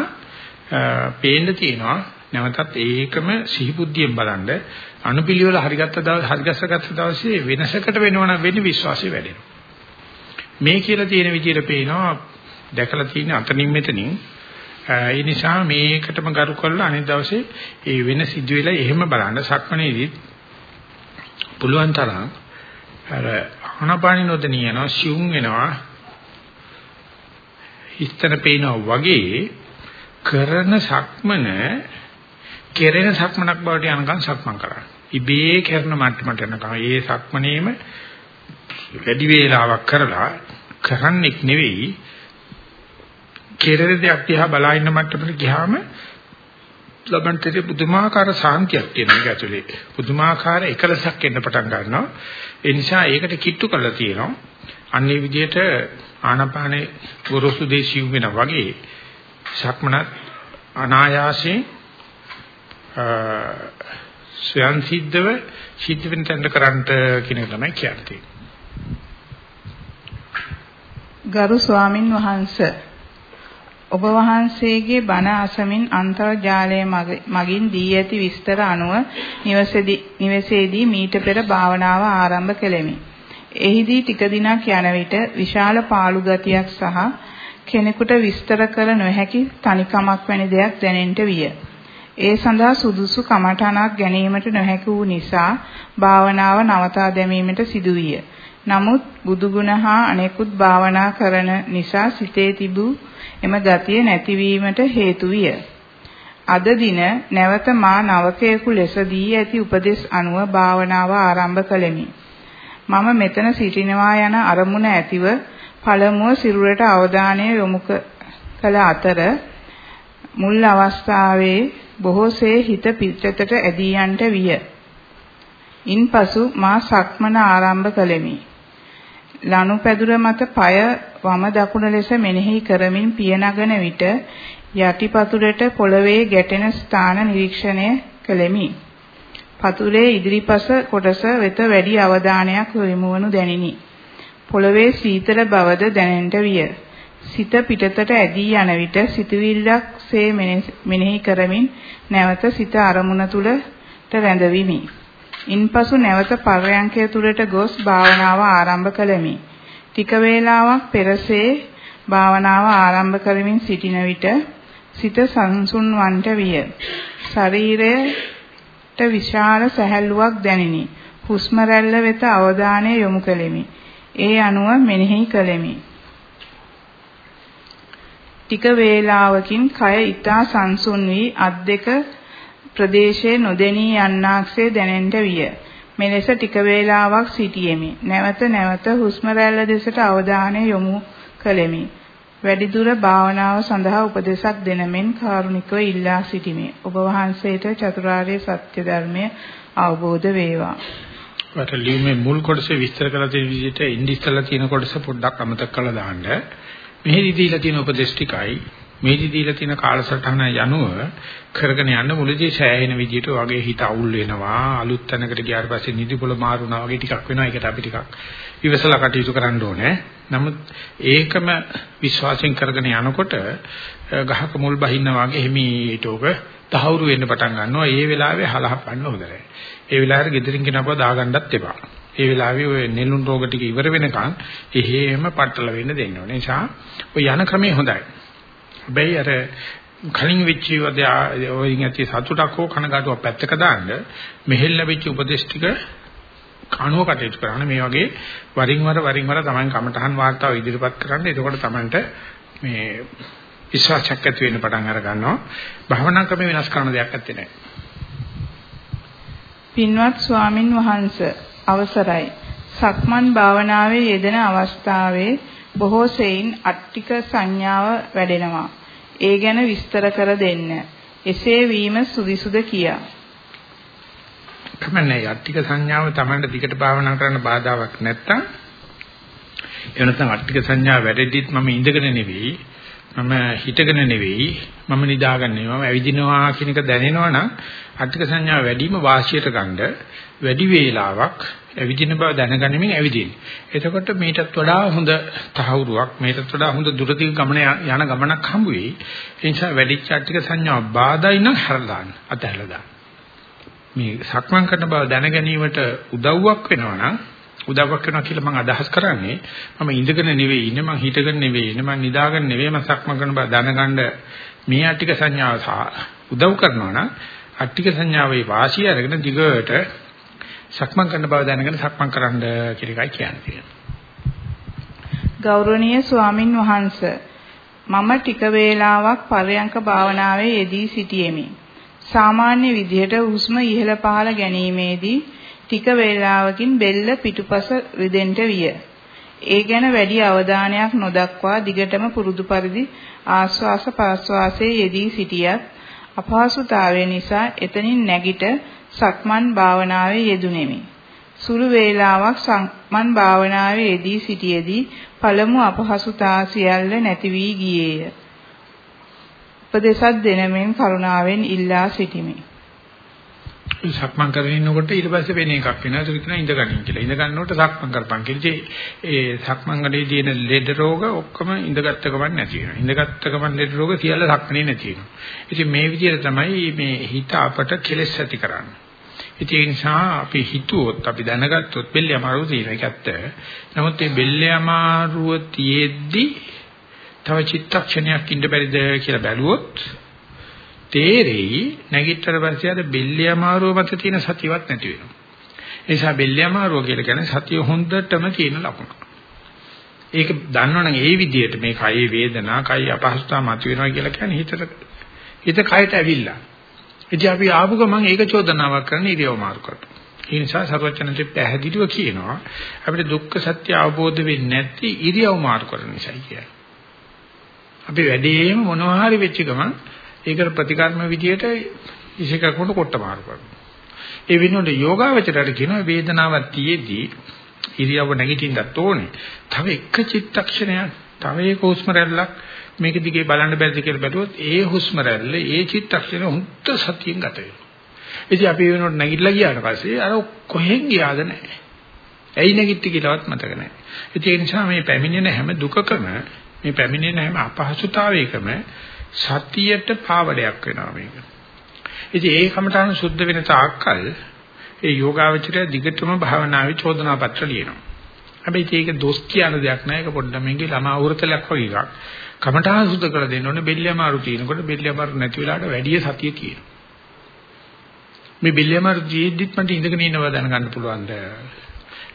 පේන්න තියෙනවා. නැවතත් ඒකම සිහිබුද්ධියෙන් බලනද අනුපිළිවෙල හරිගත්ත දවස් හරිගස්සගත්ත දවසේ වෙනසකට වෙනවනම් වෙන්නේ විශ්වාසය වැඩෙනවා. මේ කියලා තියෙන විදිහට පේනවා දැකලා තියෙන අතනින් මෙතනින්. ඒ නිසා මේකටම ගරු කරලා අනිත් දවසේ ඒ වෙන සිදුවෙලා එහෙම බලන්න සක්මණේදී පුළුවන් තරම් අර ආනපානි නොදෙනිය යනවා සිවුම් වෙනවා. හිතන පේනවා වගේ කරන සක්මන කෙරෙන සක්මනක් බවට යනකම් සක්මන් කරන්න. ඉබේ කරන මට්ටමට යනකම් ඒ සක්මනේම වැඩි වේලාවක් කරලා කරන්නෙක් නෙවෙයි. කෙරෙන දෙයක් දිහා බලා ඉන්න මට්ටමට ගියාම ලබන්තරේ පුදුමාකාර සාන්තියක් තියෙනවා ඒක ඇතුලේ. පුදුමාකාර එකලසක් එන්න පටන් ගන්නවා. ඒ නිසා ඒකට කිට්ටු කරලා තියෙනවා. අන්නේ විදිහට ආනාපානේ ගොරොසු දේශියු වෙනා වගේ ශක්මනත් අනායාසයෙන් ස්වයන් සිද්ධව සිද්ධ වෙන තැනට කරන්ට කියන එක තමයි කියන්නේ. ගරු ස්වාමින් වහන්සේ ඔබ වහන්සේගේ බණ අසමින් අන්තර්ජාලය මගින් දී ඇති විස්තර අනුව නිවසේදී නිවසේදී මීට පෙර භාවනාව ආරම්භ කෙලෙමි. එහිදී ටික දිනක් යන විට විශාල පාළු ගතියක් සහ කෙනෙකුට විස්තර කළ නොහැකි තනිකමක් වැනි දෙයක් දැනෙන්නට විය. ඒ සඳහා සුදුසු කමඨාණක් ගැනීමට නොහැකි වූ නිසා භාවනාව නවතා දැමීමට සිදුවිය. නමුත් බුදුගුණ හා අනෙකුත් භාවනා කරන නිසා සිතේ තිබූ එම ගතිය නැතිවීමට හේතු විය. අද දින නැවත මා නවකයෙකු ලෙස දී ඇති උපදෙස් අනුව භාවනාව ආරම්භ කළෙමි. මම මෙතන සිටිනවා යන අරමුණ ඇතිව පළමුව සිරුරට අවධානය යොමු කළ අතර මුල් අවස්ථාවේ බොහෝසේ හිත පිටතට ඇදී යන්ට විය. ඉන්පසු මා සක්මන ආරම්භ කළෙමි. ලනුපැදුර මත পায় වම දකුණ ලෙස මෙනෙහි කරමින් පිය නගන විට යටිපතුලට පොළවේ ගැටෙන ස්ථාන නිරීක්ෂණය කළෙමි. පතුලේ ඉදිරිපස කොටස වෙත වැඩි අවධානයක් යොමු වනු දැනිනි. පොළවේ සීතල බවද දැනෙන්නට විය. සිත පිටතට ඇදී යන විට සිතුවිල්ලක් සේ මෙනෙහි කරමින් නැවත සිත අරමුණ තුලට රැඳවිමි. ඉන්පසු නැවත පර්යංකය තුලට ගොස් භාවනාව ආරම්භ කළෙමි. ටික වේලාවක් පෙරසේ භාවනාව ආරම්භ කරමින් සිටින විට සිත සංසුන් වන්ට විය. ශරීරයට විශාල සැහැල්ලුවක් දැනිනි. හුස්ම රැල්ල වෙත අවධානය යොමු කෙලිමි. ඒ අනුව මෙනෙහි කළෙමි. ටික වේලාවකින් කය ඊතා සංසුන් වී අත් දෙක ප්‍රදේශයේ නොදෙනී යන්නාක්සේ දැනෙන්නට විය. මෙලෙස ටික වේලාවක් සිටියෙමි. නැවත නැවත හුස්ම රැල්ල දෙසට අවධානය යොමු කළෙමි. වැඩිදුර භාවනාව සඳහා උපදේශක් දෙනමෙන් කාරුණිකව ඉල්ලා සිටිමි. ඔබ වහන්සේට චතුරාර්ය සත්‍ය ධර්මය අවබෝධ වේවා. වට ලියුමේ මුල් කොටසේ විස්තර කරලා තියෙන විදිහට ඉන්දිස්තලා තියෙන කොටස පොඩ්ඩක් අමතක කරලා දාන්න. මෙහි දීලා තියෙන උපදේශ ටිකයි මේදි දීලා තියෙන කාලසටහන යනුව කරගෙන යන්න මුලදී සෑහෙන විදිහට වගේ හිත අවුල් වෙනවා. අලුත් තැනකට ගියාට පස්සේ නිදිපොළ මාරුනා වගේ ටිකක් වෙනවා. ඒකට අපි ටිකක් ඉවසලා කටයුතු කරන්න ඕනේ. නමුත් ඒකම විශ්වාසයෙන් කරගෙන යනකොට ගහක මුල් බහින්න වගේ හිමීට ඕක තහවුරු වෙන්න පටන් ගන්නවා. ඒ වෙලාවේ හලහපන්න හොඳ නැහැ. ඒ වෙලාවට gedirin කෙනපුව දාගන්නත් එපා. ඒ වෙලාවේ ඔය නෙළුම් රෝග ටික ඉවර වෙනකන් එහෙම පట్టල වෙන්න දෙන්න ඕනේ. නිසා ඔය යන ක්‍රමය හොඳයි. හැබැයි අර කලින් වෙච්ච වදින් ඇති සතුටක් හෝ කනගාටුවක් පැත්තක දාන්න මෙහෙල් ලැබිච්ච උපදේශ ටික කණුව කටයුතු කරන්න මේ වගේ වරින් වර වරින් වර තමයි කමඨහන් වාර්තාව ඉදිරිපත් කරන්න. එතකොට තමන්ට මේ විශ්වාසයක් ඇති වෙන්න පටන් අර ගන්නවා. භවනා ක්‍රම වෙනස් කරන දෙයක් නැත්තේ නෑ. පින්වත් ස්වාමින් වහන්සේ අවසරයි. සක්මන් භාවනාවේ යෙදෙන අවස්ථාවේ බොහෝ සෙයින් අට්ටික සංඥාව වැඩෙනවා. ඒ ගැන විස්තර කර දෙන්න. එසේ වීම සුදුසුද කියා. කමන්නේ අට්ටික සංඥාව Tamanට දිගට භාවනා කරන්න බාධාවක් නැත්තම් එහෙම නැත්නම් අට්ටික සංඥා වැඩෙද්දිත් මම ඉඳගෙන නෙවෙයි මම හිටගෙන නෙවෙයි මම නිදාගන්නේ මම ඇවිදිනවා කියන එක දැනෙනවනම් අට්ටික සංඥා වැඩිම වාසියට ගන්න වැඩි වේලාවක් ඇවිදින බව දැනගැනීමෙන් ඇවිදින්න. එතකොට මේකටත් වඩා හොඳ තහවුරුවක් මේකටත් වඩා හොඳ දුරදිග ගමන යන ගමනක් හම්බ වෙයි. ඒ නිසා වැඩිච්ච අට්ටික සංඥා බාධායි නම් හරලා දාන්න. අතහැරලා දාන්න. මේ සක්මන් කරන බව දැනගැනීමට උදව්වක් වෙනවා නම් උදව්වක් වෙනවා කියලා මම අදහස් කරන්නේ මම ඉඳගෙන නෙවෙයි ඉන්නේ මම හිටගෙන නෙවෙයි ඉන්නේ මම නිදාගෙන නෙවෙයි මම සක්මන් කරන බව දැනගන්න මේ අට්ටික සංඥාව උදව් කරනවා නම් අට්ටික සංඥාවේ වාසිය අරගෙන දිගට සක්මන් කරන බව දැනගෙන සක්මන් කරන්න කියලා එකයි කියන්නේ. ගෞරවනීය ස්වාමින් වහන්සේ මම ටික වේලාවක් පරයන්ක භාවනාවේ යෙදී සිටියෙමි. සාමාන්‍ය විදිහට හුස්ම ඉහළ පහළ ගැනීමේදී ටික වේලාවකින් බෙල්ල පිටුපස රිදෙන්නට විය. ඒ ගැන වැඩි අවධානයක් නොදක්වා දිගටම පුරුදු පරිදි ආශ්වාස ප්‍රශ්වාසයේ යෙදී සිටියත් අපහසුතාවය නිසා එතනින් නැගිට සක්මන් භාවනාවේ යෙදුණෙමි. සුළු වේලාවක් සක්මන් භාවනාවේ යෙදී සිටියේදී පළමු අපහසුතා සියල්ල නැති වී ගියේය. උපදේශක් දෙනමින් කරුණාවෙන් ඉල්ලා සිටිමි. සක්මන් කරගෙන ඉන්නකොට ඊට පස්සේ වෙන එකක් වෙනවා ඒක කියන ඉඳ ගන්න කියලා. ඉඳ ගන්නකොට සක්මන් කරපන් කියලා. ඒ සක්මන් ගඩේ තියෙන ලෙඩ රෝග ඔක්කොම ඉඳගත්ත ගමන් නැති වෙනවා. ඉඳගත්ත ගමන් ලෙඩ රෝග සියල්ල සක්මනේ නැති වෙනවා. ඉතින් මේ විදිහට තමයි මේ හිත අපට කෙලෙස් ඇති කරන්නේ. ඒ නිසා අපි හිතුවොත් අපි දැනගත්තොත් බෙල්ල අමාරුව තියෙන එක ඇත්ත. නමුත් මේ බෙල්ල අමාරුව තියෙද්දි තව චිත්තක්ෂණයක් ඉන්න බැරිද කියලා බැලුවොත් තේරෙයි නැගිටතර පස්සේ අර බෙල්ල අමාරුව මත තියෙන සතියවත් නැති වෙනවා. ඒ නිසා බෙල්ල අමාරුව කියලා කියන්නේ සතිය හොඳටම තියෙන ලකුණ. ඒක දන්නවනම් ඒ විදිහට මේ කයේ වේදනා, කයි අපහසුතාව මතුවෙනවා කියලා කියන්නේ හිතට හිත කයට ඇවිල්ලා. ඉතින් අපි ආපු ගමන් ඒක චෝදනාවක් කරන ඉරියව මාරු කරනවා. ඒ නිසා සර්වචනන්තේ පැහැදිලිව කියනවා අපිට දුක්ඛ සත්‍ය අවබෝධ වෙන්නේ නැති ඉරියව මාරු කරන නිසායි කියන්නේ. අපි වැඩේම මොනවා හරි වෙච්ච ගමන් ඒකට ප්‍රතිකර්ම විදියට ඉෂේකකට කොට මාරු කරනවා. ඒ වෙනුවට යෝගාවචරයට කියනවා වේදනාවක් තියේදී ඉරියව නැගිටින්නත් ඕනේ. තව එක චිත්තක්ෂණයක්, තව එක හුස්ම රැල්ලක් මේක දිගේ බලන්න බැරිද කියලා බැලුවොත් ඒ හුස්ම රැල්ල, ඒ චිත්තක්ෂණය හුඟ සතියෙන් ගත වෙනවා. ඉතින් අපි වෙනකොට නැගිටලා ගියාට පස්සේ අර කොහෙන් ගියාද නැහැ. ඇයි නැගිට්ටි කියලාවත් මතක නැහැ. ඒ නිසා මේ පැමිණෙන හැම දුකකම මේ පැමිණෙන හැම අපහසුතාවයකම සතියට පාවඩයක් වෙනවා මේක. ඉතින් ඒ කමඨාන සුද්ධ වෙන තාක්කල් ඒ යෝගාවචරය දිගටම භාවනාවේ චෝදනා පත්‍ර ලියනවා. හැබැයි ඒක දොස් කියන දෙයක් නෑ ඒක පොඩ්ඩක් මේකේ ළමා උරතලයක් වගේ එකක්. කමඨාන සුද්ධ කරලා දෙන්න ඕනේ බෙල්ල අමාරු තියෙනකොට බෙල්ල අමාරු නැති වෙලාවට වැඩි සතිය තියෙනවා. මේ බෙල්ල අමාරු ජීවිතෙත් මට ඉඳගෙන ඉන්නවා දැනගන්න පුළුවන්ද?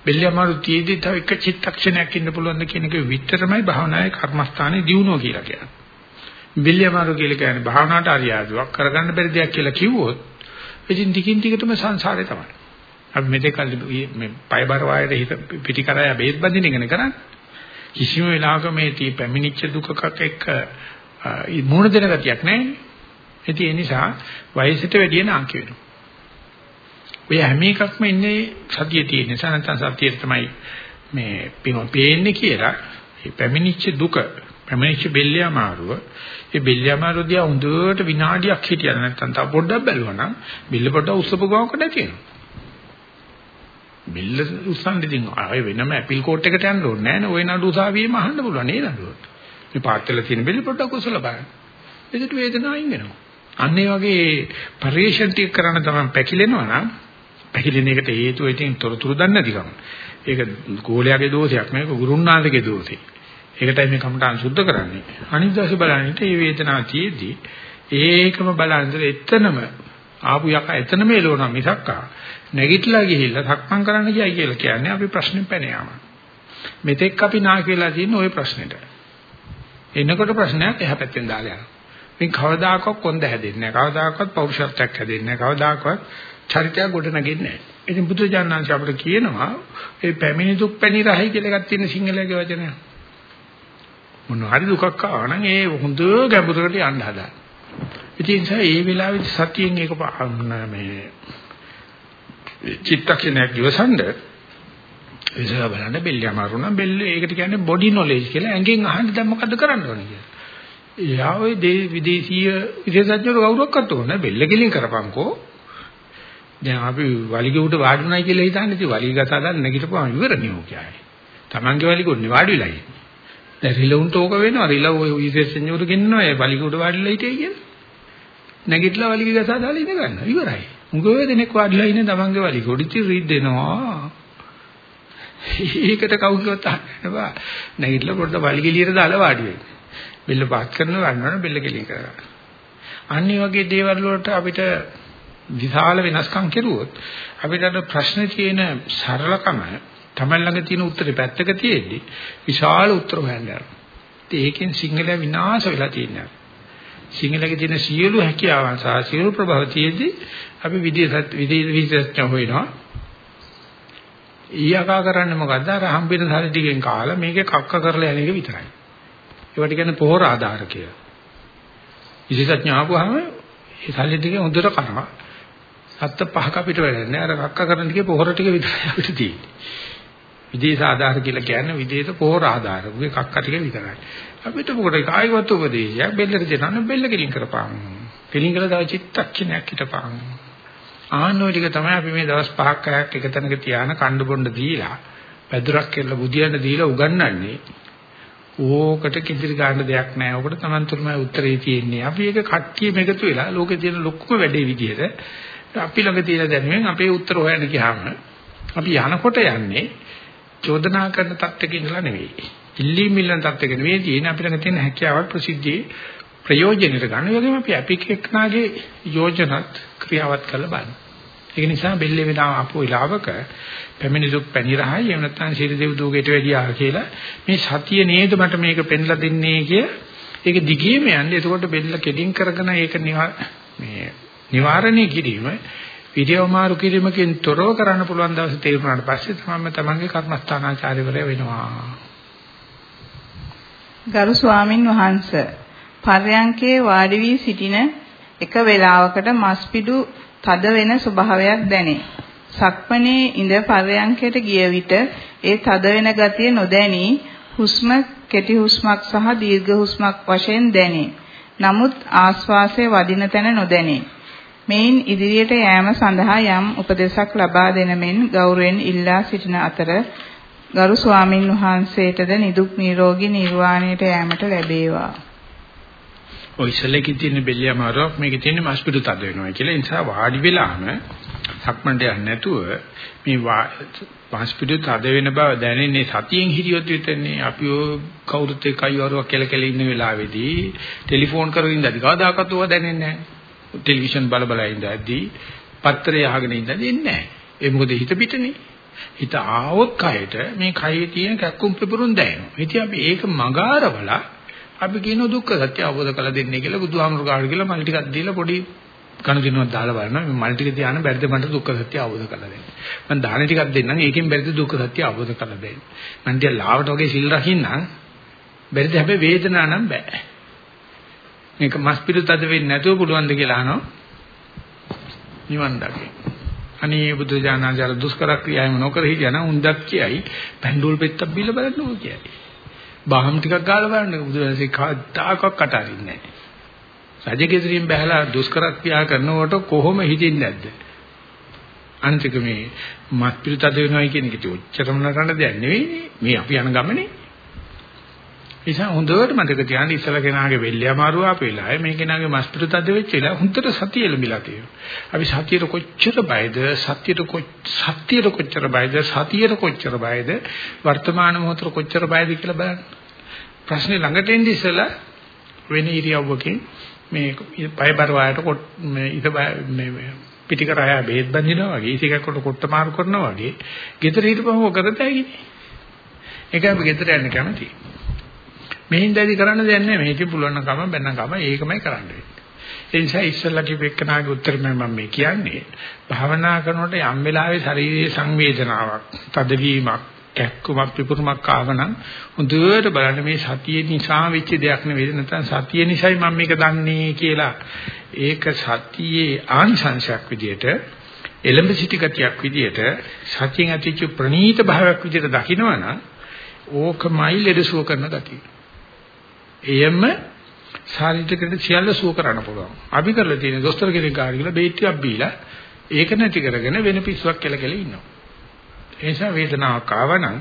බෙල්ල අමාරු තියෙද්දි තව එක චිත්තක්ෂණයක් ඉන්න පුළුවන්ද කියන එක විතරමයි භාවනාවේ කර්මස්ථානයේ දියුණුව කියලා කියන්නේ. බෙල්ල අමාරු කියලා කියන්නේ භාවනාවට අරියාදුවක් කරගන්න බැරි දෙයක් කියලා කිව්වොත් ඉතින් ටිකින් ටිකටම සංසාරේ තමයි. අපි මෙතෙක් මේ පය බර වායයට හිත පිටි කරය බේත් බඳින ඉගෙන කරන්නේ. කිසිම වෙලාවක මේ තී පැමිණිච්ච දුකක් එක්ක මුණ දෙන ගතියක් නැහැ. ඉතින් ඒ නිසා වයසට වැඩිය නාකි වෙනවා. ඔය හැම එකක්ම ඉන්නේ සතිය තියෙන නිසා නැත්නම් සතියේ තමයි මේ පිනෝ පේන්නේ කියලා මේ පැමිණිච්ච දුක පැමිණිච්ච බෙල්ල අමාරුව ඒ බෙල්ල අමාරුව දිහා හොඳට විනාඩියක් හිටියද නැත්නම් තව පොඩ්ඩක් බැලුවා නම් බෙල්ල පොඩ්ඩක් උස්සපු ගමන්ක නැති වෙනවා. බෙල්ල උස්සන්න ඉතින් ආයෙ වෙනම ඇපිල් කෝට් එකට යන්න ඕනේ නැහැ නේ. ওই නඩු උසාවියේම අහන්න පුළුවන් නේ නඩුවට? මේ පාත්තල තියෙන බෙල්ල පොඩ්ඩක් උස්සලා බලන්න. එදිට වේදනාව ඉන්නවා අන්න ඒ වගේ පරිේශන ටික කරන්න තමයි පැකිලෙනවා නම් පැකිලෙන එකට හේතුව ඉතින් තොරතුරු දන්නේ නැතිකම. ඒක ගෝලයාගේ දෝෂයක් නෙවෙයි ගුරුන්නාන්සේගේ දෝෂේ. ඒකටයි මේ කමටහන් සුද්ධ කරන්නේ. අනිත් දවසේ බලන්නට මේ වේදනාව තියේදී ඒකම බලන්න එතනම ආපු යකා එතනම එළවන මිසක් නැගිටලා ගිහිල්ලා සක්මන් කරන්න ගියයි කියලා කියන්නේ අපි ප්‍රශ්නෙන් පැන යාම. මෙතෙක් අපි නා කියලා තියෙන ওই ප්‍රශ්නෙට. එනකොට ප්‍රශ්නයක් එහා පැත්තෙන් දාලා යනවා. ඉතින් කවදාකවත් කොන්ද හැදෙන්නේ නැහැ. කවදාකවත් පෞරුෂත්වයක් හැදෙන්නේ නැහැ. කවදාකවත් චරිතයක් ගොඩ නැගෙන්නේ නැහැ. ඉතින් බුදුජානනාංශ අපිට කියනවා ඒ පැමිණි දුක් පැණි රහයි කියලා එකක් තියෙන සිංහලයේ වචනය. මොන හරි දුකක් ආවා නම් ඒ හොඳ ගැඹුරකට යන්න හදා. ඉතින් ඒ වෙලාවේදී සතියෙන් ඒක මේ චිත්තක්ෂණයක් ඉවසන්ඩ ඉතලා බලන්න බෙල්ල අමාරු නම් බෙල්ල ඒකට කියන්නේ බොඩි නොලෙජ් කියලා ඇඟෙන් අහන්න දැන් මොකද්ද කරන්න ඕනේ කියලා. එයා ওই විදේශීය විශේෂඥයෝ කවුරක්වත් ඕනේ බෙල්ල කෙලින් කරපන්කෝ දැන් අපි වලිගේ උඩ වාඩි වුණයි කියලා හිතන්නේ ඉතින් වලිග ගසා ගන්න නැගිටපුවාම ඉවරනේ ඕක කියන්නේ. Tamange වලිග උන්නේ වාඩි වෙලා ඉන්නේ. දැන් රිලවුන්ට ඕක වෙනවා. රිලව් ඔය විශේෂඥයෝට ගෙන්නනවා ඒ වලිග උඩ වාඩිලා හිටියේ කියලා. නැගිටලා වලිග ගසා දාලා ඉඳ ගන්න. ඉවරයි. මුගෝ දෙනෙක් වාඩිලා ඉන්නේ Tamange වලිග උඩින් රිද්දෙනවා. ඒකට කවුරුත් අහනවා. නැගිටලා පොඩ්ඩ වලිග එළියට දාලා වාඩි වෙන්න. බෙල්ල පාත් කරනවා ගන්නවනේ බෙල්ල කෙලින් කරගන්න. අනිත් වගේ දේවල් වලට අපිට විශාල වෙනස්කම් කෙරුවොත් අපිට අර ප්‍රශ්නේ තියෙන සරලකම තමයි ළඟ තියෙන උත්තරේ පැත්තක තියෙද්දි විශාල උත්තර හොයන්න යනවා. ඒකෙන් සිංහලයා විනාශ වෙලා තියෙනවා. සිංහලයේ තියෙන සියලු හැකියාවන් සහ සියලු ප්‍රභව තියෙද්දි අපි විදේශ විදේශ හොයනවා. ඊයකා කරන්නේ මොකද්ද? අර හම්බෙන සල්ලි ටිකෙන් කාලා මේකේ කක්ක කරලා යන එක විතරයි. ඒවට කියන්නේ පොහොර ආධාර කියලා. විශේෂඥ ආවම ඒ සල්ලි ටික හොඳට කරනවා. සත්ත පහක අපිට වැඩන්නේ අර රක්ක කරන ටිකේ පොහොර ටික විතරයි අපිට තියෙන්නේ. විදේශ ආධාර කියලා කියන්නේ විදේශ පොහොර ආධාර. උගේ කක්ක ටික විතරයි. අපිට මොකටද කායිවත් උපදේශයක් බෙල්ලට දෙනවනම් බෙල්ල කෙලින් කරපන්. කෙලින් කරලා තව චිත්තක්ෂණයක් හිටපන්. ආන්නෝ ටික තමයි අපි මේ දවස් පහක් හයක් එක තැනක තියාන කණ්ඩ බොණ්ඩ දීලා පැදුරක් කියලා බුදියන්න දීලා උගන්වන්නේ. ඕකට කිදිරි ගන්න දෙයක් නැහැ. ඕකට Taman තුරුමයි උත්තරේ තියෙන්නේ. අපි ඒක කට්ටිය එකතු වෙලා ලෝකේ තියෙන ලොකුම වැඩේ විදිහට අපි ළඟ තියෙන දැනුමෙන් අපේ උත්තර හොයන්න ගියාම අපි යනකොට යන්නේ චෝදනා කරන තත්ත්වයක ඉඳලා නෙවෙයි. ඉල්ලීම් මිල්ලන තත්ත්වයක නෙවෙයි තියෙන්නේ අපිට තියෙන හැකියාවක් ප්‍රසිද්ධියේ ප්‍රයෝජනෙට ගන්න. ඒ වගේම අපි අපික් එක්නාගේ යෝජනත් ක්‍රියාවත් කරලා බලන්න. ඒක නිසා බෙල්ලේ වෙලාව අපෝ විලාවක පැමිණි දුක් පැණි රහයි එහෙම නැත්නම් ශීල දෙව් දුකට වැඩියා කියලා මේ සතිය නේද මට මේක පෙන්ලා දෙන්නේ කිය ඒක දිගේම යන්නේ එතකොට බෙල්ල කෙඩින් කරගෙන ඒක මේ නිවාරණය කිරීම විද්‍යාව මාරු කිරීමකින් තොරව කරන්න පුළුවන් දවසේ තේරුණාට පස්සේ තමයි තමන්ගේ කර්මස්ථානාචාර්යවරයා වෙනවා. ගරු ස්වාමින් වහන්සේ පර්යංකේ වාඩි වී සිටින එක වේලාවකට මස්පිඩු තද වෙන ස්වභාවයක් දැනේ. සක්මණේ ඉඳ පර්යංකයට ගිය විට ඒ තද වෙන ගතිය නොදැනී හුස්ම කෙටි හුස්මක් සහ දීර්ඝ හුස්මක් වශයෙන් දැනේ. නමුත් ආශ්වාසය වදින තැන නොදැනේ. මෙයින් ඉදිරියට යෑම සඳහා යම් උපදේශක් ලබා දෙන මෙන් ගෞරවයෙන් ඉල්ලා සිටින අතර ගරු ස්වාමින් වහන්සේටද නිදුක් නිරෝගී නිර්වාණයට යෑමට ලැබේවා. ඔය ඉස්සෙල්ලේ තියෙන බෙල්ලිය අමාරුවක් මේකේ තියෙන මස්පිඩු තද වෙනවා කියලා. ඒ නිසා වාඩි වෙලාම සක්මන්ට යන්නේ නැතුව මේ මස්පිඩු තද වෙන බව දැනෙන්නේ සතියෙන් හිටියොත් විතරනේ. අපි කවුරුත් එක්කයි වරුවක් කියලා කියලා ඉන්න වෙලාවේදී ටෙලිෆෝන් කරගෙන ඉඳලා කවදාකවත් ඕවා දැනෙන්නේ නැහැ. ටෙලිවිෂන් බල බල ඉඳද්දී පත්‍රය අහගෙන ඉඳදී නැහැ. ඒ මොකද හිත පිටනේ. හිත ආවොත් කයට මේ කයේ තියෙන කැක්කුම් පිපුරුම් දැනෙනවා. ඉතින් අපි ඒක මගාරවලා අපි කියන දුක්ඛ සත්‍ය අවබෝධ කරලා දෙන්නේ කියලා බුදුහාමුදුරු කාට කියලා මල් ටිකක් දීලා පොඩි කණු දිනුවක් දාලා බලනවා මේ මල් ටික තියාන බැරිද මට දුක්ඛ සත්‍ය අවබෝධ කරලා දෙන්න. මම දාන ටිකක් දෙන්නම් ඒකෙන් බැරිද දුක්ඛ සත්‍ය අවබෝධ කරලා දෙන්න. මම ටික ලාවට වගේ සිල් රකින්නම් බැරිද හැබැයි වේදනාව නම් බෑ. මේක මස් පිටු තද වෙන්නේ නැතුව පුළුවන් ද කියලා අහනවා. නිවන් දකින්න. අනේ බුදු දානජාල දුෂ්කර ක්‍රියාවම නොකර හිටියනම් උන්දක් කියයි පැන්ඩෝල් පෙත්තක් බිල බලන්නෝ කියයි. බාහම් ටිකක් ගාලා බලන්න බුදුරජාණන්සේ කවදාකවත් කට අරින්නේ නැහැ. රජගෙදරින් බහැලා දුෂ්කර ක්‍රියා කරනකොට කොහොම හිතින්නේ නැද්ද? අන්තික මේ මත් පිළිතද වෙනවයි කියන එක ඔච්චරම නටන දෙයක් නෙවෙයි මේ අපි යන ගමනේ නිසා හොඳට මතක තියාගන්න ඉස්සල කෙනාගේ වෙල්ල අමාරුව ආපු වෙලාවේ මේ කෙනාගේ මස්පිරු තද වෙච්ච වෙලාව හොඳට සතිය ලැබිලා තියෙනවා. අපි සතියට කොච්චර බයද සතියට සතියට කොච්චර බයද සතියට කොච්චර බයද වර්තමාන මොහොතට කොච්චර බයද කියලා බලන්න. ප්‍රශ්නේ ළඟට එන්නේ ඉස්සලා වෙන ඉරියව්වකින් මේ පය බර වායට මේ ඉත මේ පිටිකරය බෙහෙත් බඳිනවා වගේ ඉතිකකට කොට මාරු කරනවා වගේ ගෙදර හිටපුවම කරතයි. ඒක අපි ගෙදර යන්න කැමතියි. මෙහින් දැඩි කරන්න දෙයක් නැහැ. මේකේ පුළුවන් නම් කම බැන්න කම ඒකමයි කරන්න වෙන්නේ. ඒ නිසා ඉස්සල්ලා කිව්වෙකනාගේ උත්තරම මම මේ කියන්නේ භාවනා කරනකොට යම් වෙලාවේ ශරීරයේ සංවේදනාවක්, තදවීමක්, කැක්කුමක්, පිපුරුමක් ආවනම් හොඳට බලන්න මේ සතිය නිසා වෙච්ච දෙයක් නෙවෙයි නැත්නම් සතිය නිසායි මම මේක දන්නේ කියලා ඒක සතියේ ආංශංශයක් විදියට එලඹ සිටි ගතියක් විදියට සතියෙන් ඇතිවෙච්ච ප්‍රනීත භාවයක් විදියට දකිනවනම් ඕකමයි ලෙඩසුව කරන ගතිය. එයම ශාරීරිකට සියල්ල සුව කරන්න පුළුවන්. අපි කරලා තියෙන දොස්තර කෙනෙක් ගාඩ කියලා බේත් ටිකක් බීලා ඒක නැති කරගෙන වෙන පිස්සුවක් කියලා කියලා ඉන්නවා. ඒ නිසා වේදනාවක් ආවනම්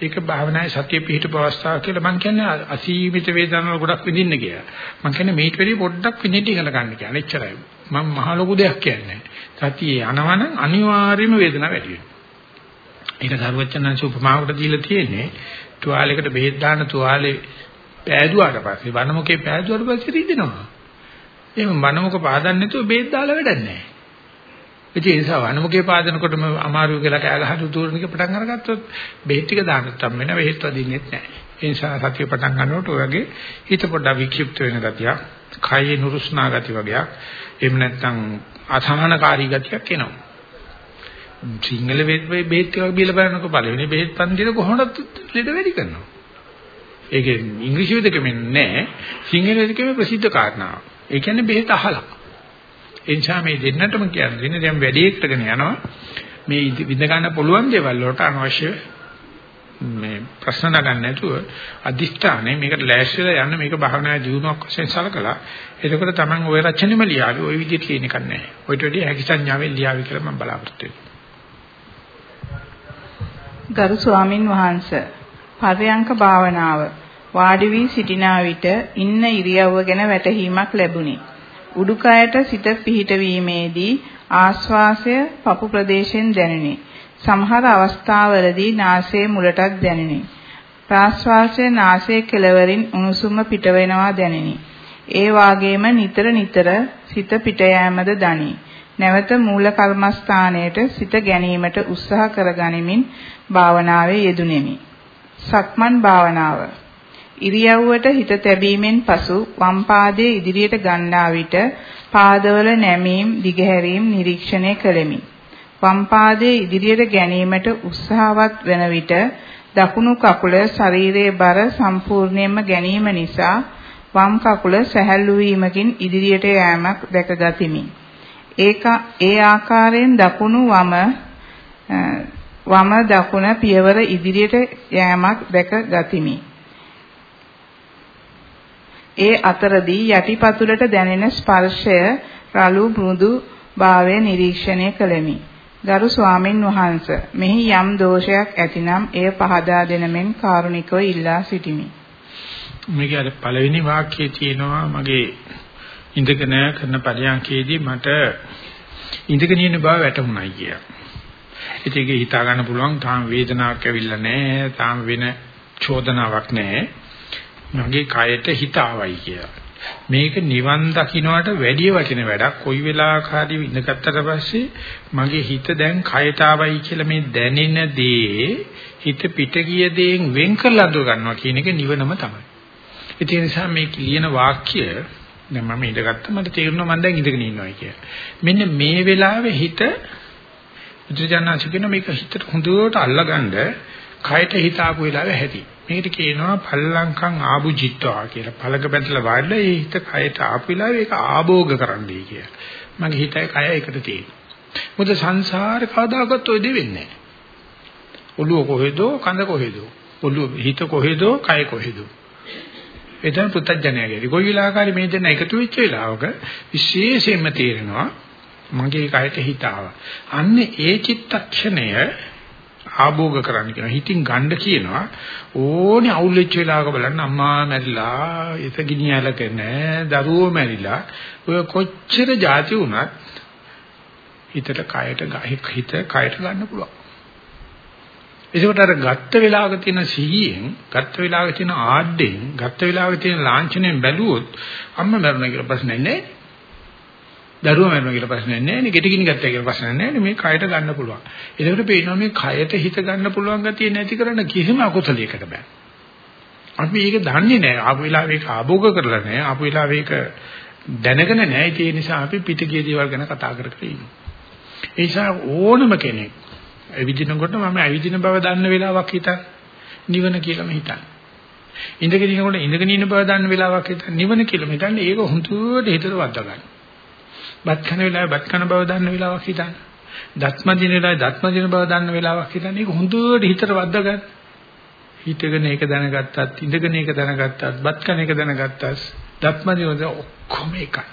ඒක භාවනායේ සතිය පිහිටපු අවස්ථාව කියලා මම කියන්නේ අසීමිත වේදනාවල් ගොඩක් විඳින්න කියලා. මම කියන්නේ මේට වැඩි පොඩ්ඩක් විඳින්න ඉගෙන ගන්න කියන්නේ එච්චරයි. මම මහ ලොකු දෙයක් කියන්නේ. සතියේ යනවනම් අනිවාර්යයෙන්ම වේදනාව වැඩි වෙනවා. ඒක සර්වචනංශ උපමාවකට දීලා තියෙන්නේ තුවාලයකට බෙහෙත් දාන තුවාලේ පෑදුවාට පස්සේ වනමුකේ පෑදුවාට පස්සේ රිදෙනවා. එහෙනම් වනමුක පාදන්න නැතුව බේත් දාලා වැඩක් නැහැ. ඒ නිසා වනමුකේ පාදනකොටම අමාරු කියලා කෑ ගහලා උතුරනික පටන් අරගත්තොත් බෙහෙත් ටික දාන්නත් හම් වෙන බෙහෙත් වදින්නෙත් නැහැ. ඒ නිසා සතිය පටන් ගන්නකොට ඔයගේ හිත පොඩ්ඩක් වික්ෂිප්ත වෙන ගතියක්, කයේ නුරුස්නා ගති වගේක්, එහෙම නැත්නම් අසහනකාරී ගතියක් එනවා. සිංහල බෙහෙත් ටිකක් බීලා බලනකොට පළවෙනි බෙහෙත් පන්තිර කොහොමද ලෙඩ වැඩි කරනවා. ඒකේ ඉංග්‍රීසි වෙදකෙම නැහැ. සිංහල වෙදකෙම ප්‍රසිද්ධ කාරණාව. ඒ කියන්නේ බෙහෙත අහලා. ඒ නිසා මේ දෙන්නටම කියන්නේ දැන් වැඩි එකටගෙන යනවා. මේ විඳ ගන්න පුළුවන් දේවල් වලට අනවශ්‍ය මේ ප්‍රශ්න නගන්න නැතුව අදිෂ්ඨානේ මේකට ලෑස්තිලා යන්න මේක භාවනා ජීවණයක් වශයෙන් සලකලා එතකොට Taman ওই රචනෙම ලියාවි ওই විදිහට ලියන එකක් නැහැ. ඔයිට වැඩි හැකි සංඥාවෙන් ලියාවි කියලා මම බලාපොරොත්තු වෙනවා. ගරු ස්වාමින් වහන්සේ පරයන්ක භාවනාව වාඩි වී සිටිනා විට ඉන්න ඉරියව්ව ගැන වැටහීමක් ලැබුණි. උඩුකයට සිත පිහිටවීමේදී ආශ්වාසය පපු ප්‍රදේශයෙන් දැනිනි. සමහර අවස්ථාවලදී නාසයේ මුලටත් දැනිනි. ප්‍රාශ්වාසයේ නාසයේ කෙළවරින් උණුසුම පිටවෙනවා දැනිනි. ඒ වාගේම නිතර නිතර සිත පිට යෑමද දනී. නැවත මූල කර්මස්ථානයට සිත ගැනීමට උත්සාහ කරගනිමින් භාවනාවේ යෙදුණෙමි. සක්මන් භාවනාව. ඉරියව්වට හිත තැබීමෙන් පසු වම් පාදයේ ඉදිරියට ගන්නා විට පාදවල නැමීම් දිගහැරීම් නිරීක්ෂණය කළෙමි. වම් පාදයේ ඉදිරියට ගැනීමට උත්සාහවත් වන විට දකුණු කකුල ශරීරයේ බර සම්පූර්ණයෙන්ම ගැනීම නිසා වම් කකුල සැහැල්ලු වීමකින් ඉදිරියට යෑමක් දැකගතිමි. ඒක ඒ ආකාරයෙන් දකුණු වම වම දකුණ පියවර ඉදිරියට යෑමක් දැකගතිමි. ඒ අතරදී යටිපතුලට දැනෙන ස්පර්ශය රළු මෘදු භාවය නිරීක්ෂණය කළෙමි. ගරු ස්වාමින් වහන්සේ මෙහි යම් දෝෂයක් ඇතිනම් එය පහදා දෙන මෙන් කාරුණිකව ඉල්ලා සිටිමි. මේකේ අර පළවෙනි වාක්‍යයේ තියෙනවා මගේ ඉඳගෙන කරන පරියන්කේදී මට ඉඳගෙන ඉන්න බව වැටහුණා කියලා. ඒක හිතා ගන්න පුළුවන් තාම වේදනාවක් ඇවිල්ලා නැහැ, තාම වෙන චෝදනාවක් නැහැ. මගේ කයට හිත ආවයි කියලා. මේක නිවන් දකින්නට වැඩි වටින වැඩක්. කොයි වෙලාවකදී ඉඳගත්තට පස්සේ මගේ හිත දැන් කයට ආවයි කියලා මේ දැනෙන දේ හිත පිට ගිය දේෙන් වෙන් කරලා අඳුර ගන්නවා කියන එක නිවනම තමයි. ඒ නිසා මේ කියන වාක්‍ය දැන් මම ඉඳගත්ත මට තේරුණා මම දැන් ඉඳගෙන ඉන්නවා කියලා. මෙන්න මේ වෙලාවේ හිත බුදුජානනාංශ කියන මේක හිතට හොඳට අල්ලගන්න කයට හිත ආපු වෙලාවේ හැටි. මේකට කියනවා පල්ලංකම් ආභුජිත්වා කියලා. පළක බැඳලා වාඩිලා ඒ හිත කයට ආපු වෙලාවේ ඒක ආභෝග කරන්නයි කියලා. මගේ හිතයි කය එකට තියෙනවා. මොකද සංසාරේ කවදාකවත් ඔය දෙ වෙන්නේ නැහැ. ඔළුව කොහෙදෝ කඳ කොහෙදෝ. ඔළුව හිත කොහෙදෝ කය කොහෙදෝ. එතන පුත්තජනයගේ. කොයි වෙලාවකරි මේ දෙන්න එකතු වෙච්ච වෙලාවක විශේෂයෙන්ම තේරෙනවා මගේ කයට හිත ආවා. අන්න ඒ චිත්තක්ෂණය ආභෝග කරන්න කියනවා. හිතින් ගන්න කියනවා. ඕනේ අවුල් වෙච්ච වෙලාවක බලන්න අම්මා මැරිලා, එත ගිනියලක නෑ, දරුවෝ මැරිලා. ඔය කොච්චර જાති වුණත් හිතට කයට හිත කයට ගන්න පුළුවන්. ඒකට අර ගත්ත වෙලාවක තියෙන සිහියෙන්, ගත්ත වෙලාවක තියෙන ආඩ්ඩෙන්, ගත්ත වෙලාවක තියෙන ලාංඡනයෙන් බැලුවොත් අම්මා මැරුණා කියලා ප්‍රශ්නයක් නෑ. දරුවා මරනවා කියලා ප්‍රශ්නයක් නැහැ නේ. ගෙට ගිනි ගත්තා කියලා ප්‍රශ්නයක් නැහැ නේ. මේ කයට ගන්න පුළුවන්. ඒකට පේනවා මේ කයට හිත ගන්න පුළුවන් ගතිය නැති කරන්න කිසිම අකුසලයකට බෑ. අපි මේක දන්නේ නැහැ. ආපු වෙලාවේ ඒක ආභෝග කරලා නැහැ. ආපු වෙලාවේ ඒක දැනගෙන නැහැ. ඒ නිසා අපි පිටගිය දේවල් ගැන කතා කර කර ඉන්නවා. ඒ නිසා ඕනම කෙනෙක් ඇවිදිනකොට මම ඇවිදින බව දන්න වෙලාවක් හිතන්න. නිවන කියලාම හිතන්න. ඉඳගෙන ඉනකොට ඉඳගෙන ඉන්න බව දන්න වෙලාවක් හිතන්න. නිවන කියලාම හිතන්න. ඒක හුදුවට හිතට වද්දා ගන්න. බත් කන වෙලාවේ බත් කන බව දන්න වෙලාවක් හිතන්න. දත්ම දින වෙලාවේ දත්ම දින බව දන්න වෙලාවක් හිතන්න. ඒක හොඳට හිතට වද්දා ගන්න. හිතගෙන ඒක දැනගත්තත්, ඉඳගෙන ඒක දැනගත්තත්, බත් කන එක දැනගත්තත්, දත්ම දින ඔක්කොම එකයි.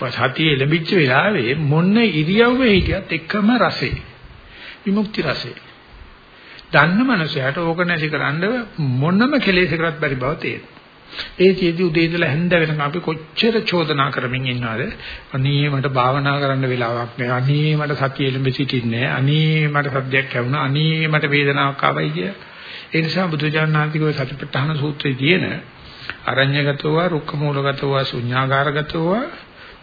පසහතියේ ලැබිච්ච වෙලාවේ මොන ඉරියව්වේ හිටියත් එකම රසේ. විමුක්ති රසේ. දන්න මනුස්සයාට ඕක නැති කරන්න මොනම කෙලෙසකටත් බැරි බව තේරෙනවා. ඒ චේදී උදේ ඉඳලා හැන්ද වෙනකම් අපි කොච්චර චෝදනා කරමින් ඉන්නවද? අනේ මට භාවනා කරන්න වෙලාවක් නැහැ. අනේ මට සතිය එළඹ සිටින්නේ නැහැ. අනේ මට සද්දයක් ඇහුණා. අනේ මට වේදනාවක් ආවයි කිය. ඒ නිසා බුදුජානනාතිකෝ සතිපට්ඨාන සූත්‍රයේ තියෙන අරඤ්‍යගතව, රුක්කමූලගතව, ශුඤ්ඤාගාරගතව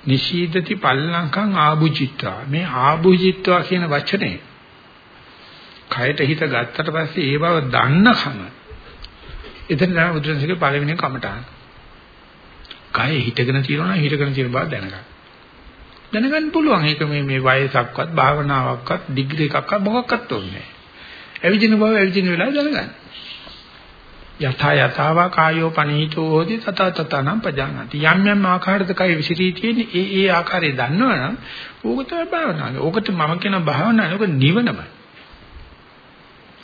නිශීදති පල්ලංකං ආභුජිත්වා. මේ ආභුජිත්වා කියන වචනේ කයට හිත ගත්තට පස්සේ ඒ බව දන්නකම එතන තමයි බුදුරජාණන්ගේ පළවෙනි කමටහන්. කය හිටගෙන තියනවා හිටගෙන තියෙන බව දැනගන්න. දැනගන්න පුළුවන්. ඒක මේ මේ වයසක්වත් භාවනාවක්වත් ඩිග්‍රී එකක්වත් මොකක්වත් ඕනේ නැහැ. ඇවිදින බව ඇවිදින වෙලාව දැනගන්න. යථා යතාවා කායෝ පනීතෝ හෝති තත තතනම් පජානති. යම් යම් ආකාරයක කය විසිරී තියෙන්නේ ඒ ඒ ආකාරය දන්නවනම් ඕක තමයි භාවනාව. ඕකට මම කියන භාවනාව ඕක නිවනමයි.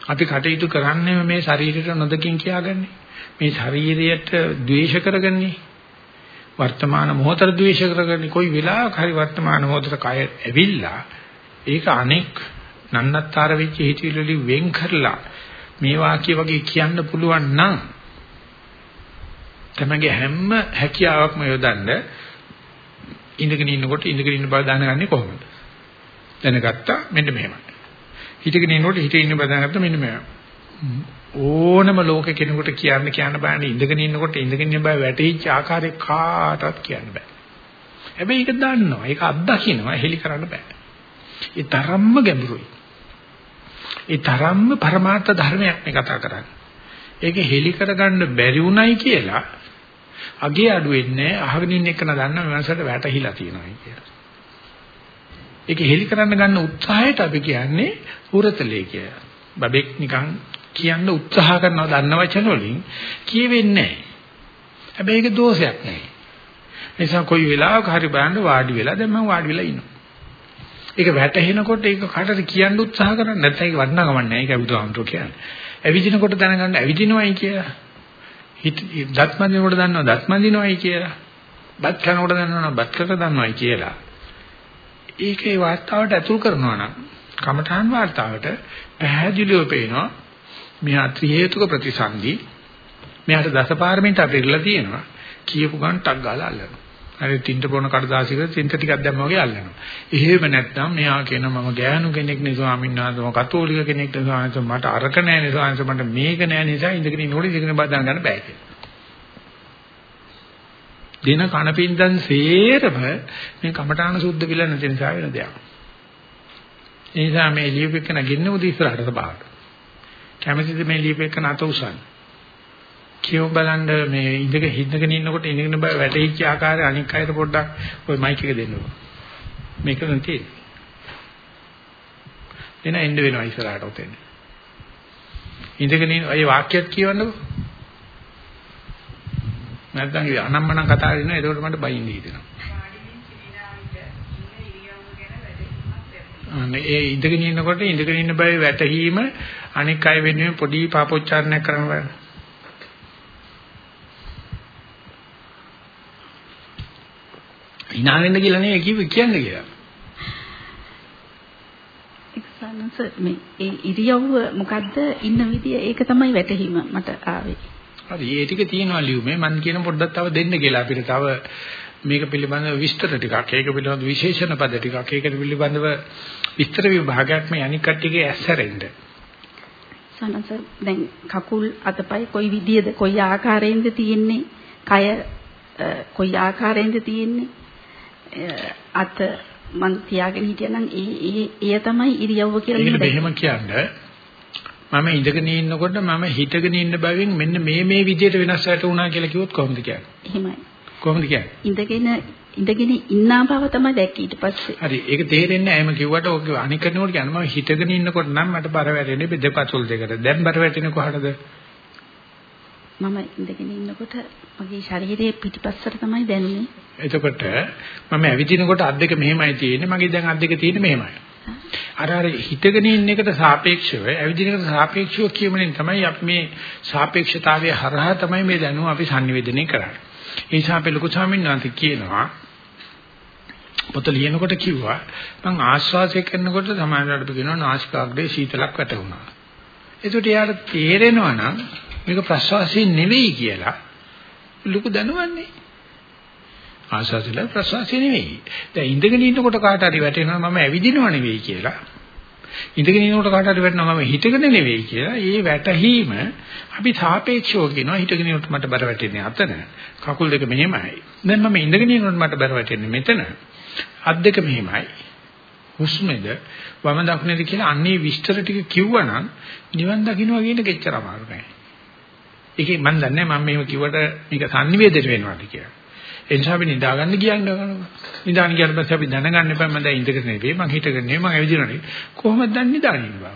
අපි කටයුතු කරන්නේ මේ ශරීරයට නොදකින් කියාගන්නේ. මේ ශරීරයට ද්වේෂ කරගන්නේ. වර්තමාන මොහොතට ද්වේෂ කරගන්නේ කොයි වෙලාවක හරි වර්තමාන මොහොතට කය ඇවිල්ලා ඒක අනෙක් නන්නත්තර වෙච්ච හිතවිලි වෙන් කරලා මේ වාක්‍ය වගේ කියන්න පුළුවන් නම් තමගේ හැම හැකියාවක්ම යොදන්න ඉඳගෙන ඉන්නකොට ඉඳගෙන ඉන්න බව දැනගන්නේ කොහොමද? දැනගත්තා මෙන්න මෙහෙමයි. හිටගෙන ඉන්නකොට හිටේ ඉන්න බව දැනගත්තා මෙන්න මෙහෙමයි. ඕනම ලෝක කෙනෙකුට කියන්න කියන්න බෑනේ ඉඳගෙන ඉන්නකොට ඉඳගෙන ඉන්න බය වැටෙච්ච ආකාරය කාටවත් කියන්න බෑ. හැබැයි ඒක දන්නවා. ඒක අත්දකින්නවා. හෙලි කරන්න බෑ. ඒ තරම්ම ගැඹුරුයි. ඒ තරම්ම පරමාර්ථ ධර්මයක් මේ කතා කරන්නේ. ඒක හෙලි කරගන්න බැරි උණයි කියලා අගේ අඩු වෙන්නේ අහගෙන ඉන්න එක නදන්න මනසට වැටහිලා තියෙනවා කියලා. ඒක හෙලි කරන්න ගන්න උත්සාහයට අපි කියන්නේ හුරතලේ කියලා. බබෙක් නිකන් කියන්න උත්සාහ කරනවා දන්න වචන වලින් කියවෙන්නේ නැහැ. හැබැයි ඒක දෝෂයක් නෙවෙයි. නිසා කොයි වෙලාවක හරි බලන්න වාඩි වෙලා දැන් මම වාඩි වෙලා ඉන්නවා. ඒක වැටහෙනකොට ඒක කාටද කියන්න උත්සාහ කරන්නේ නැත්නම් ඒක වටිනා ගමන් නැහැ. ඒක බුදුහාමුදුරුවෝ කියන්නේ. ඇවිදිනකොට දැනගන්න ඇවිදිනවයි කියලා. හිත දත්මදිනකොට දන්නවා දත්මදිනවයි කියලා. බත් කනකොට දන්නවා බත් කක දන්නවයි කියලා. ඒකේ වාස්තාවට ඇතුල් කරනවා නම් කමඨාන් වාර්තාවට පැහැදිලිව පේනවා මෙහා ත්‍රි හේතුක ප්‍රතිසන්දි මෙයාට දසපාරමිතා පෙරලා තියෙනවා කියපු ගමන් ටක් ගාලා අල්ලනවා හරි තින්ට පොන කඩදාසියක තින්ට ටිකක් දැම්මා වගේ අල්ලනවා. එහෙම නැත්නම් මෙයා කියන මම ගෑනු කෙනෙක් නේ ස්වාමීන් වහන්සේ මම කතෝලික කෙනෙක් නේ ස්වාමීන් වහන්සේ මට අරක නෑ නේ ස්වාමීන් වහන්සේ මට මේක නෑ නිසා ඉඳගෙන ඉන්නකොට ඉඳගෙන බදාන ගන්න බෑ කියලා. දින කණපින්දන් සේරම මේ කමඨාන සුද්ධ විල නැති නිසා වෙන දෙයක්. ඒ නිසා මේ ලියුපෙකන ගෙන්න උද ඉස්සරහට සබාවට. කැමැතිද මේ ලියුපෙකන අත උසන්නේ? කියව බලන්න මේ ඉඳගෙන හිටගෙන ඉන්නකොට ඉඳගෙන බය වැටෙච්ච ආකාරය අනික් අයට පොඩ්ඩක් ওই මයික් එක දෙන්න ඕන. මේක නම් තියෙන්නේ. එන එන්න වෙනවා ඉස්සරහට උතෙන්. ඉඳගෙන ඉන්න අය වාක්‍යයක් කියවන්නකො. නැත්නම් ඒ අනම්මනම් කතා කරනවා ඒකට මට බයින්න හිතෙනවා. අනේ ඒ ඉඳගෙන ඉන්නකොට ඉඳගෙන ඉන්න බය වැටහීම අනික් අය වෙනුවෙන් පොඩි පාපොච්චාරණයක් කරන්න බෑ. hina වෙන්න කියලා නෙවෙයි කිව්වේ කියන්නේ කියලා. එක්සන්නස මේ ඒ ඉරියව්ව මොකද්ද ඉන්න විදිය ඒක තමයි වැටහීම මට ආවේ. හරි ඒ ටික තියෙනවා ලියුමේ. මම කියන පොඩ්ඩක් තව දෙන්න කියලා අපිට තව මේක පිළිබඳව විස්තර ටිකක්. ඒක පිළිබඳව විශේෂණ පද ටිකක්. ඒක පිළිබඳව විස්තර විභාගයක් මේ අනික් කට්ටියගේ ඇස්සරෙන්ද. සනස දැන් කකුල් අතපය කොයි විදියද? කොයි ආකාරයෙන්ද තියෙන්නේ? කය කොයි ආකාරයෙන්ද තියෙන්නේ? අත මං තියාගෙන හිටියනම් ඒ ඒ එය තමයි ඉරියව්ව කියලා මම මෙහෙම කියන්නේ මම ඉඳගෙන ඉන්නකොට මම හිටගෙන ඉන්න බැවින් මෙන්න මේ මේ විදිහට වෙනස් වෙට වුණා කියලා කිව්වොත් කොහොමද කියන්නේ? එහෙමයි. කොහොමද කියන්නේ? ඉඳගෙන ඉඳගෙන ඉන්නා බව තමයි දැක්ක ඊට පස්සේ. හරි ඒක තේරෙන්නේ නැහැ එම කිව්වට ඔක අනික් කෙනෙකුට කියන්නේ මම හිටගෙන ඉන්නකොට නම් මට බර වැටෙන්නේ දෙපතුල් දෙකට. දැන් බර වැටෙන්නේ කොහටද? මම ඉඳගෙන ඉන්නකොට මගේ ශරීරයේ පිටිපස්සට තමයි දැනෙන්නේ. එතකොට මම ඇවිදිනකොට අත් දෙක මෙහෙමයි තියෙන්නේ. මගේ දැන් අත් දෙක තියෙන්නේ මෙහෙමයි. අර අර හිතගෙන ඉන්න එකට සාපේක්ෂව ඇවිදින එකට සාපේක්ෂව කියමනින් තමයි අපි මේ සාපේක්ෂතාවය හරහා තමයි මේ දැනුම අපි sannivedanaya කරන්නේ. ඒ නිසා අපි ලොකු ස්වාමීන් වහන්සේ කියනවා පොත ලියනකොට කිව්වා මම ආශ්වාසය කරනකොට සමාජයට කියනවා නාසිකාග්‍රේ සීතලක් වැටුණා. ඒකට යාට තේරෙනවා නම් මේක ප්‍රසවාසය නෙවෙයි කියලා ලොකු දැනුවන්නේ. ආශාසල ප්‍රසවාසය නෙවෙයි. දැන් ඉඳගෙන ඉන්නකොට කාට හරි වැටෙනවා මම ඇවිදිනව නෙවෙයි කියලා. ඉඳගෙන ඉන්නකොට කාට හරි වැටෙනවා මම හිටගෙන නෙවෙයි කියලා. ඒ වැටහීම අපි සාපේක්ෂව කියනවා හිටගෙන ඉන්නකොට මට බර වැටෙන්නේ අතන. කකුල් දෙක මෙහෙමයි. දැන් මම ඉඳගෙන ඉන්නකොට මට බර වැටෙන්නේ මෙතන. අත් දෙක මෙහෙමයි. හුස්මෙද වම දකුණේද කියලා අන්නේ විස්තර ටික කිව්වනම් නිවන් දකින්නවා කියන කෙච්චර අමාරු නෑ. ඒකේ මම දන්නේ මම මේව කිව්වට මේක sannivedana වෙනවාද කියලා. ඒ නිසා අපි නිදාගන්න කියන්නේ නිදාගෙන ගියාට පස්සේ අපි දැනගන්න එපා මම දැන් ඉඳගෙන නෙවෙයි මම හිටගෙන නෙවෙයි මම ඇවිදිනවා කොහොමද දැන් නිදාගෙන ඉන්න බව.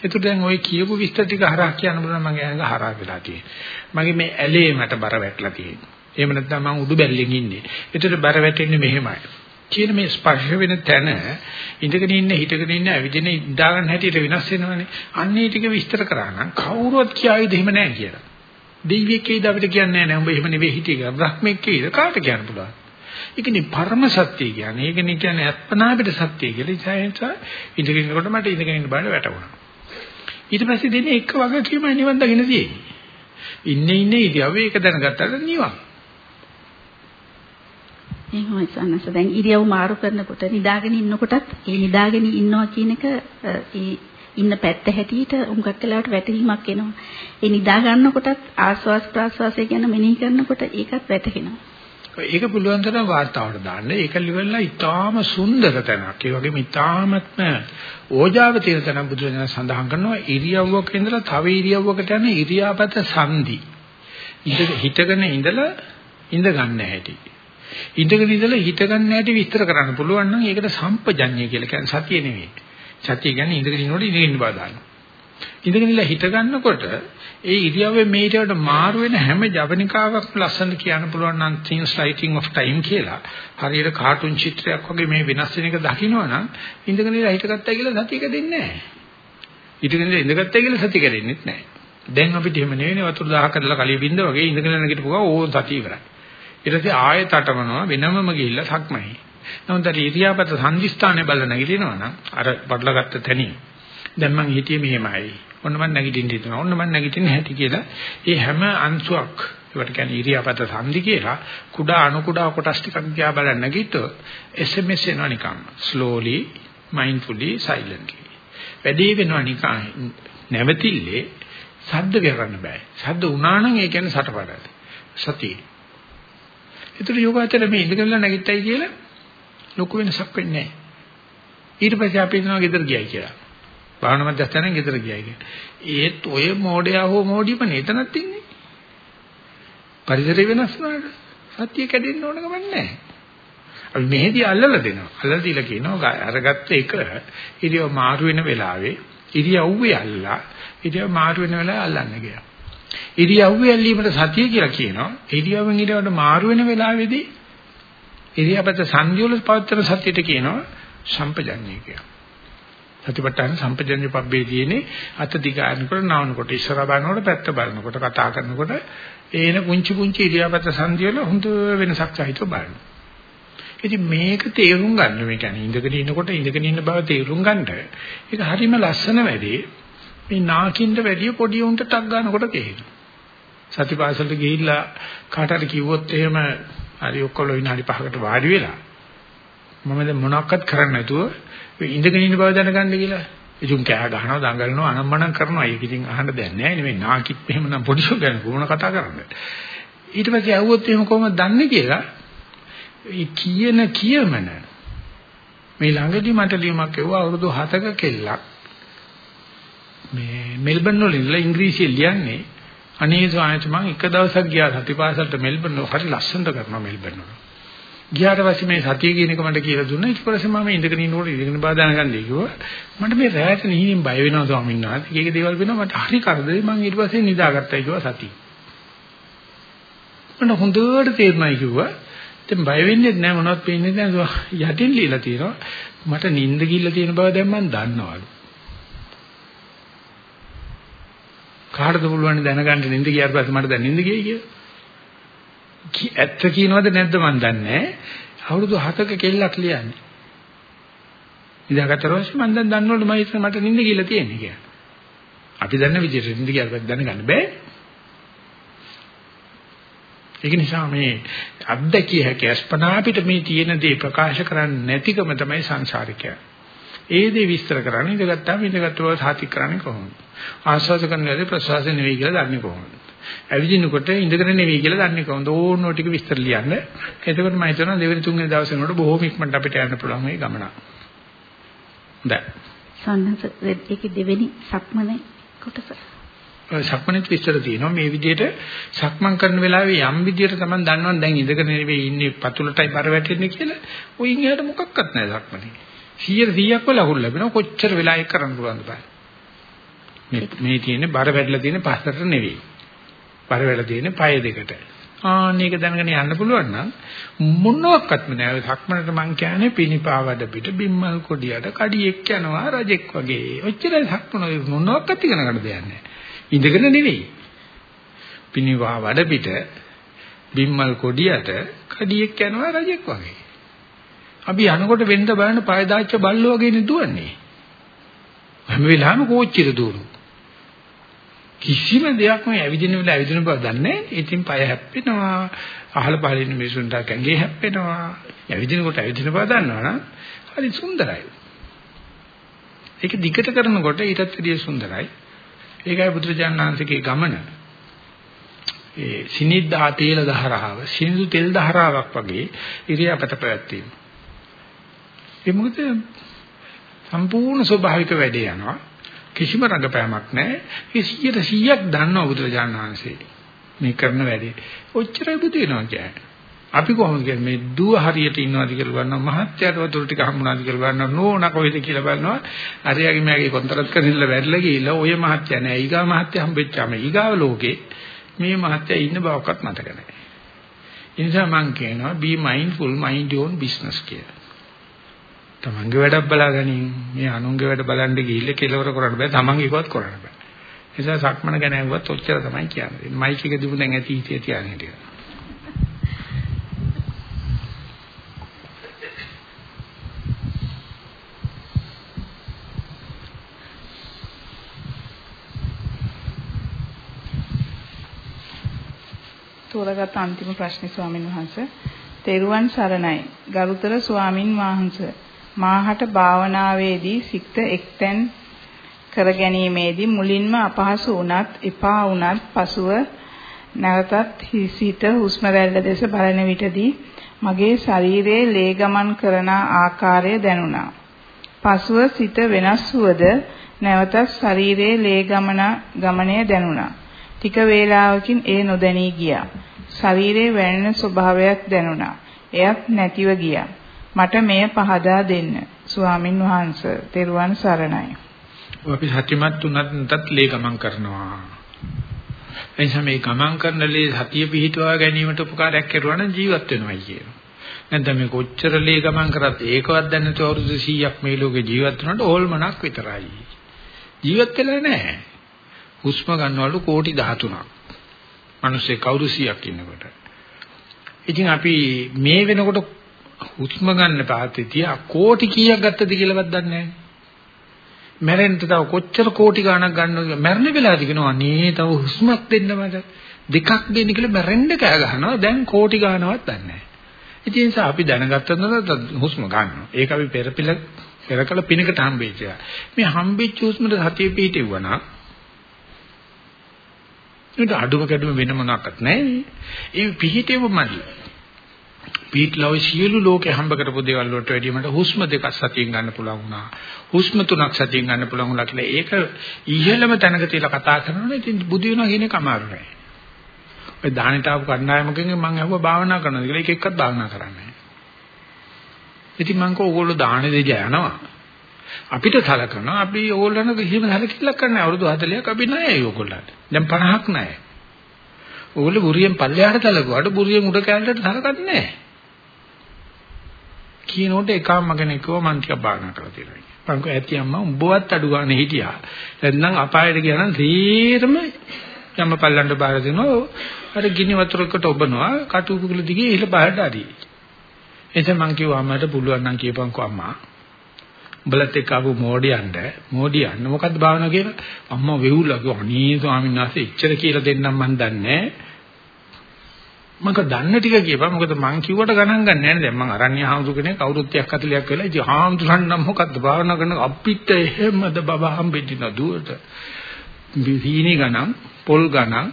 ඒකට දැන් ওই කියපු විස්තර ටික හරහා කියන්න බුණා මගේ ඇඟ හරහා වෙලා තියෙන්නේ. මගේ මේ ඇලේ මට බර වැටලා තියෙන්නේ. එහෙම නැත්නම් මම උඩු බැල්ලෙන් ඉන්නේ. ඒතර බර වැටෙන්නේ මෙහෙමයි. කියන මේ ස්පර්ශ වෙන තැන ඉඳගෙන ඉන්න හිටගෙන ඉන්න ඇවිදින ඉඳා ගන්න හැටියට වෙනස් වෙනවනේ. අන්නේ ටික විස්තර කරා නම් කවුරුවත් කියාවිද එහෙම නැහැ කියලා. දෙවියෙක් කීද අපිට කියන්නේ නැහැ උඹ එහෙම නෙවෙයි හිටියේ කියලා. බ්‍රහ්මෙක් කීද කාට කියන්න පුළුවන්. ඒකනේ පරම සත්‍ය කියන්නේ. ඒකනේ කියන්නේ අත්පනා අපිට සත්‍ය කියලා. ඒ නිසා ඉඳගෙන ඉන්නකොට මට ඉඳගෙන ඉන්න බාන වැටුණා. ඊට පස්සේ දෙන්නේ එක වගකීම නිවන් දකින්න තියෙන්නේ. ඉන්නේ ඉන්නේ ඉතියාවේ ඒක දැනගත්තාට නිවන්. එහෙමයි සන්නස. දැන් ඉරියව් මාරු කරනකොට නිදාගෙන ඉන්නකොටත් ඒ නිදාගෙන ඉන්නවා කියන එක ඒ ඉන්න පැත්ත හැටියට උඟක් වෙලාවට වැටහීමක් එනවා. ඒ නිදා ගන්නකොටත් ආස්වාස් ප්‍රාස්වාසය ගැන මෙනෙහි කරනකොට ඒකත් වැටහෙනවා. ඒක පුළුවන් තරම් වාර්තාවට දාන්න. ඒක liverලා ඊටාම සුන්දර තැනක්. ඒ වගේම ඊටාමත්ම ඕජාව තියෙන තැන බුදුරජාණන් සඳහන් කරනවා ඉරියව්වක ඉඳලා තව ඉරියව්වකට යන ඉරියාපත සංදි. හිතගෙන ඉඳලා ඉඳ ගන්න හැටි. ඉඳගෙන ඉඳලා හිත ගන්න හැටි විස්තර කරන්න පුළුවන් නම් ඒකට සම්පජඤ්ඤය කියලා කියන්නේ සතිය නෙවෙයි. සතිය කියන්නේ ඉඳගෙන ඉන්නකොට ඉඳගෙන ඉන්න බව දාන්න. ඉඳගෙන ඉලා හිත ගන්නකොට ඒ ඉරියව්වේ මේකට මාරු වෙන හැම ජවනිකාවක් ලස්සන කියන්න පුළුවන් නම් things writing of time කියලා. හරියට කාටුන් චිත්‍රයක් වගේ මේ වෙනස් වෙන එක දකින්නවනම් ඉඳගෙන ඉලා හිතගත්තා කියලා සතිය කැදෙන්නේ නැහැ. ඉඳගෙන ඉලා ඉඳගත්තා කියලා සතිය කැදෙන්නේ නැහැ. දැන් අපිට එහෙම නෙවෙයි වතුර දහහ කරලා කලිය බින්ද වගේ ඉඳගෙන නැගිටපුවා ඕන් සතිය ඉවරයි. ඊට පස්සේ ආයෙත් අටමනවා වෙනමම ගිහිල්ලා සක්මයි. නමුත් අර ඉරියාපත සංදිස්ථානේ බල නැගිටිනවා නම් අර බඩලගත්ත තැනින් දැන් මං හිතියේ මෙහෙමයි. ඔන්න මං නැගිටින්න හිතනවා. ඔන්න මං නැගිටින්න හැටි කියලා ඒ හැම අංශුවක් ඒවට කියන්නේ ඉරියාපත සංදි කියලා කුඩා අණු කුඩා කොටස් ටිකක් දිහා බලන්න නැගිට්ටොත් SMS එනවා නිකන්. slowly mindfully silently. වැඩි වෙනවා නිකන් නැවතිල්ලේ සද්ද කරන්න බෑ. සද්ද වුණා නම් ඒ කියන්නේ සටපඩයි. සතිය. ඒතර යෝගාචර මේ ඉඳගෙන නැගිට්ටයි කියලා ලොකු වෙනසක් වෙන්නේ නැහැ. ඊට පස්සේ අපි හිතනවා ගෙදර ගියයි කියලා. භාවනා මධ්‍යස්ථානෙන් ගෙදර ගියයි කියලා. ඒත් ඔය මොඩයා හෝ මොඩියම නේතනක් ඉන්නේ. පරිසරය වෙනස් වුණාට සත්‍ය කැඩෙන්න ඕන ගමන් නැහැ. අපි මෙහෙදි අල්ලලා දෙනවා. අල්ලලා දීලා කියනවා අරගත්ත එක ඉරියව් මාරු වෙන වෙලාවේ ඉරියව්වේ අල්ලා ඉරියව් මාරු වෙන වෙලාවේ අල්ලන්න කියලා. ඉරියව්වේ ඇල්ලීමට සතිය කියලා කියනවා. ඉරියව්වෙන් ඉරියව්වට මාරු වෙන වෙලාවේදී ඉරියාපත සංයෝල පවත්තර සත්‍යයට කියනවා සම්පජඤ්ඤය කියලා. සතිපට්ඨාන සම්පජඤ්ඤ පබ්බේ තියෙන්නේ අත දිගානකොට නාවනකොට ඉස්සර බලනකොට පැත්ත බලනකොට කතා කරනකොට ඒන පුංචි පුංචි ඉරියාපත සංයෝල හොඳ වෙනසක් සහිතව බලනවා. ඉතින් මේක තේරුම් ගන්න මේ කියන්නේ ඉඳගෙන ඉනකොට ඉඳගෙන ඉන්න බව තේරුම් ගන්නට ඒක හරිම ලස්සන වැඩේ මේ නාකින්ද වැඩිය පොඩි උන්ට ටක් ගන්නකොට තේරෙනවා. සතිපාසලට ගිහිල්ලා කාට හරි කිව්වොත් එහෙම හරි ඔක්කොල විනාඩි 5කට වාඩි වෙලා මම දැන් මොනවක්වත් කරන්නේ නැතුව ඉඳගෙන ඉන්න බව දැනගන්න කියලා. ඉතින් කෑ ගහනවා දඟලනවා අනම්මනම් කරනවා. ඒක ඉතින් අහන්න දෙයක් නැහැ නෙමෙයි. නාකිත් එහෙම නම් පොඩිසෝ ගැන කොහොම කතා කරන්නේ. ඊට පස්සේ ඇහුවොත් එහෙම කොහොමද දන්නේ කියලා ඒ කියන කියමන මේ ළඟදි මට ලියුමක් එවුවා අවුරුදු 7ක කෙල්ලක් මේ මෙල්බන් වල ඉඳලා ඉංග්‍රීසියෙන් ලියන්නේ අනේ ස්වාමීන් මම එක දවසක් ගියා සතිපාසලට මෙල්බන් වල හරි ලස්සනට කරනවා මෙල්බන් වල. ගියාට පස්සේ මේ සතිය කියන එක මට කියලා දුන්නා. ඊට පස්සේ මම ඉඳගෙන ඉන්නකොට ඉඳගෙන බා දැනගන්නේ කිව්වා. මට මේ රැයට නිහින් බය වෙනවා ස්වාමීන් වහන්සේ. කීක දේවල් වෙනවා මට හරි කරදරේ. මම ඊට පස්සේ නිදාගත්තා කිව්වා සතිය. මම හොඳට තේරුණා කිව්වා. දැන් බය වෙන්නේ නැහැ මොනවත් පේන්නේ නැහැ. යටින් লীලා තියෙනවා. මට නිින්ද ගිල්ල තියෙන බව දැන් මම දන්නවලු. කාටද පුළුවන් දැනගන්න නින්ද ගියාට පස්සේ මට දැන් නින්ද ගියයි කියලා. ඇත්ත කියනවද නැද්ද මන් දන්නේ නැහැ. අවුරුදු 7ක කෙල්ලක් ලියන්නේ. ඉඳගත්තර පස්සේ මම දැන් දන්නවලු මම මට නින්ද කියලා තියෙන්නේ කියලා. අපි දන්න විදිහට නින්ද ගියාට පස්සේ දැනගන්න බෑ. ඒක නිසා මේ අත්දැකිය හැකි අස්පනා අපිට මේ තියෙන දේ ප්‍රකාශ කරන්නේ නැතිකම තමයි සංසාරිකය. ඒ දේ විස්තර කරන්නේ ඉඳගත්තාම ඉඳගත්තු බව සාතික් කරන්නේ කොහොමද? ආස්වාද කරනවාද ප්‍රසවාස නෙවෙයි කියලා දන්නේ කොහොමද? ඇවිදිනකොට ඉඳගෙන නෙවෙයි කියලා දන්නේ කොහොමද? ඕනෝ ටික විස්තර ලියන්න. එතකොට මම හිතනවා දෙවෙනි තුන්වෙනි දවසේ නෝට බොහොම ඉක්මනට අපිට යන්න පුළුවන් මේ ගමන. හොඳයි. සන්නස ඒකේ දෙවෙනි සක්මනේ කොටස. සක්මනේත් විස්තර තියෙනවා මේ විදිහට සක්මන් කරන වෙලාවේ යම් විදිහට තමයි දන්නවනේ දැන් ඉඳගෙන නෙවෙයි ඉන්නේ පතුලටයි බර වැටෙන්නේ කියලා. ඔයින් එහාට මොකක්වත් නැහැ සක්මනේ. 100 100ක් වල අහුල් ලැබෙනවා කොච්චර වෙලා ඒක කරන්න පුළුවන්ද බලන්න. මේ මේ තියෙන්නේ බර වැටලා තියෙන පස්සට නෙවෙයි. බර වැටලා තියෙන්නේ පය දෙකට. ආන්න ඒක දැනගෙන යන්න පුළුවන් නම් මොනවාක්වත්ම නෑ. සක්මනට මං කියන්නේ පිනිපාවඩ පිට බිම්මල් කොඩියට කඩියෙක් යනවා රජෙක් වගේ. ඔච්චරයි සක්මන මොනවාක්වත් ඉගෙන ගන්න දෙයක් නෑ. ඉඳගෙන නෙවෙයි. පිනිපාවඩ පිට බිම්මල් කොඩියට කඩියෙක් යනවා රජෙක් වගේ. අපි යනකොට වෙන්න බලන්න පය දාච්ච බල්ලෝ වගේනේ දුවන්නේ. හැම වෙලාවෙම කෝච්චියට දුවනවා. කිසිම දෙයක් මේ ඇවිදින වෙලාව ඇවිදින බව දන්නේ නැහැ. ඉතින් පය හැප්පෙනවා. අහල පහල ඉන්න මිනිසුන්ට කැඟේ හැප්පෙනවා. ඇවිදිනකොට ඇවිදින බව දන්නවනම් හරි සුන්දරයි. ඒක දිගට කරනකොට ඊටත් වැඩිය සුන්දරයි. ඒකයි බුදුරජාණන්සේගේ ගමන. ඒ සිනිද්දා තේල දහරාව, සිනිඳු තෙල් දහරාවක් වගේ ඉරියාපත පැවැත්වීම. ඒ මොකද සම්පූර්ණ ස්වභාවික වැඩේ යනවා. කිසිම රඟපෑමක් නැහැ. ඒ 100ක් දන්නවා බුදුරජාණන් වහන්සේ. මේ කරන වැඩේ. ඔච්චරයි බුදු වෙනවා කියන්නේ. අපි කොහොමද කියන්නේ මේ දුව හරියට ඉන්නවද කියලා බලනවා මහත්යට වතුර ටික හම්බුණාද කියලා බලනවා නෝනා කොහෙද කියලා බලනවා අරයාගේ මෑගේ කොන්තරත් කරලා වැඩිලා ගිහිල්ලා ඔය මහත්ය නෑ ඊගා මහත්ය හම්බෙච්චාම ඊගාව ලෝකේ මේ මහත්ය ඉන්න බවක්වත් මතක නෑ ඒ නිසා මම කියනවා be mindful mind your own business කියලා තමන්ගේ වැඩක් බලාගනින් මේ අනුන්ගේ වැඩ බලන්න ගිහිල්ලා කෙලවර කරන්න බෑ තමන්ගේකවත් කරන්න බෑ ඒ නිසා සක්මන ගැන ඇහුවත් ඔච්චර තමයි කියන්නේ මයික් එක දීපු දැන් ඇති හිතේ තියාගෙන හිටියා තෝරගත් අන්තිම ප්‍රශ්නේ ස්වාමින් වහන්සේ. තෙරුවන් සරණයි. ගරුතර ස්වාමින් වහන්සේ. මාහට භාවනාවේදී සිත එක්තෙන් කර ගැනීමේදී මුලින්ම අපහසු වුණත් එපා වුණත් පසුව නැවතත් හිසිත හුස්ම රැල්ල දෙස බලන විටදී මගේ ශරීරයේ ලේ ගමන් කරන ආකාරය දැනුණා. පසුව සිත වෙනස් වුවද නැවතත් ශරීරයේ ලේ ගමන ගමනය දැනුණා. ටික වේලාවකින් ඒ නොදැනී ගියා. ශරීරයේ වැළෙන ස්වභාවයක් දැනුණා. එයත් නැතිව ගියා. මට මෙය පහදා දෙන්න. ස්වාමින් වහන්සේ, තෙරුවන් සරණයි. අපි සත්‍යමත් උනත් නැතත් ලේ ගමන් කරනවා. එනිසා මේ ගමන් කරන ලේ සතිය පිහිටුවා ගැනීමට උපකාරයක් කෙරුවා නම් ජීවත් වෙනවයි කියනවා. නැත්නම් මේ කොච්චර ලේ ගමන් කරත් ඒකවත් දැන නැතුව අවුරුදු 100ක් මේ ලෝකේ ජීවත් වුණාට ඕල්මනක් විතරයි. ජීවත් වෙලා නැහැ. හුස්ම ගන්නවලු කෝටි 13ක්. මිනිස්සේ කවුරු 100ක් ඉන්නකොට. ඉතින් අපි මේ වෙනකොට හුස්ම ගන්න පාතේ තියා කෝටි කීයක් ගත්තද කියලාවත් දන්නේ නැහැ. මැරෙන්න තව කොච්චර කෝටි ගණක් ගන්නවද මැරෙන වෙලාවදී කියනවා අනේ තව හුස්මක් දෙන්න මට දෙකක් දෙන්න කියලා මැරෙන්න කෑ ගහනවා දැන් කෝටි ගණනවත් දන්නේ නැහැ. ඉතින් ඒ නිසා අපි දැනගත්තොත් හුස්ම ගන්නවා. ඒක අපි පෙරපිල පෙරකල පිනකට හම්බෙච්ච. මේ හම්බෙච්ච හුස්මට සතිය පිහිටෙවුවා නම් ඒකට අඩුම කැඩුම වෙන මොනක්වත් නැහැ. ඒ පිහිටෙව මදි. පිහිටලව සියලු ලෝකේ හම්බ කරපු දේවල් වලට වැඩිය මට හුස්ම දෙකක් සතියෙන් ගන්න පුළුවන් වුණා. හුස්ම තුනක් සතියෙන් ගන්න පුළුවන් වුණා කියලා ඒක ඉහළම තැනක තියලා කතා කරනවා. ඉතින් බුදු වෙනවා කියන එක අමාරු නෑ. ඔය දානෙට ආපු කණ්ඩායමකින් මම අහුවා භාවනා කරනවාද කියලා ඒක එක්කත් භාවනා කරන්නේ නෑ. ඉතින් මම කෝ ඕගොල්ලෝ දානෙ දෙජ යනවා. අපිට සලකනවා අපි ඕගොල්ලන්ට කිසිම සැලකිල්ලක් කරන්නේ අවුරුදු 40ක් අපි නැහැ ඕගොල්ලන්ට. දැන් 50ක් නැහැ. ඕගොල්ලෝ බුරියෙන් පල්ලෙහාට සැලකුවාට බුරියෙන් උඩ කැලලට සලකන්නේ නැහැ. කියනකොට එකම කෙනෙක් කිව්වා මං ටිකක් භාවනා කරලා තියෙනවා. මං කිව්වා ඇති අම්මා උඹවත් අඩු ගන්න හිටියා. නැත්නම් අපායට ගියා නම් තීරම යම පල්ලන්ට බාර දෙනවා. අර ගිනි වතුරකට ඔබනවා කටුකුල දිගේ ඉහළ පහළට හරි. එතෙන් මං කිව්වා අම්මට පුළුවන් නම් කියපන්කෝ අම්මා උඹලත් එක්ක ආපු මෝඩියන්ට මෝඩියන් මොකද්ද භාවනාව කියලා අම්මා වෙවුලා කිව්වා අනේ ස්වාමීන් වහන්සේ එච්චර කියලා දෙන්නම් මන් දන්නේ මම දන්න ටික කියපන්. මොකද මං කිව්වට ගණන් ගන්න නැහැ දැන් මං අරණ්‍ය හාමුදුර කෙනෙක් අවුරුදු 30ක් 40ක් වෙලා ඉතින් හාමුදුරන් නම් මොකද්ද? භාවනා කරන අපිට එහෙමද බබා හම්බෙන්න දුවට සීනි ගණන් පොල් ගණන්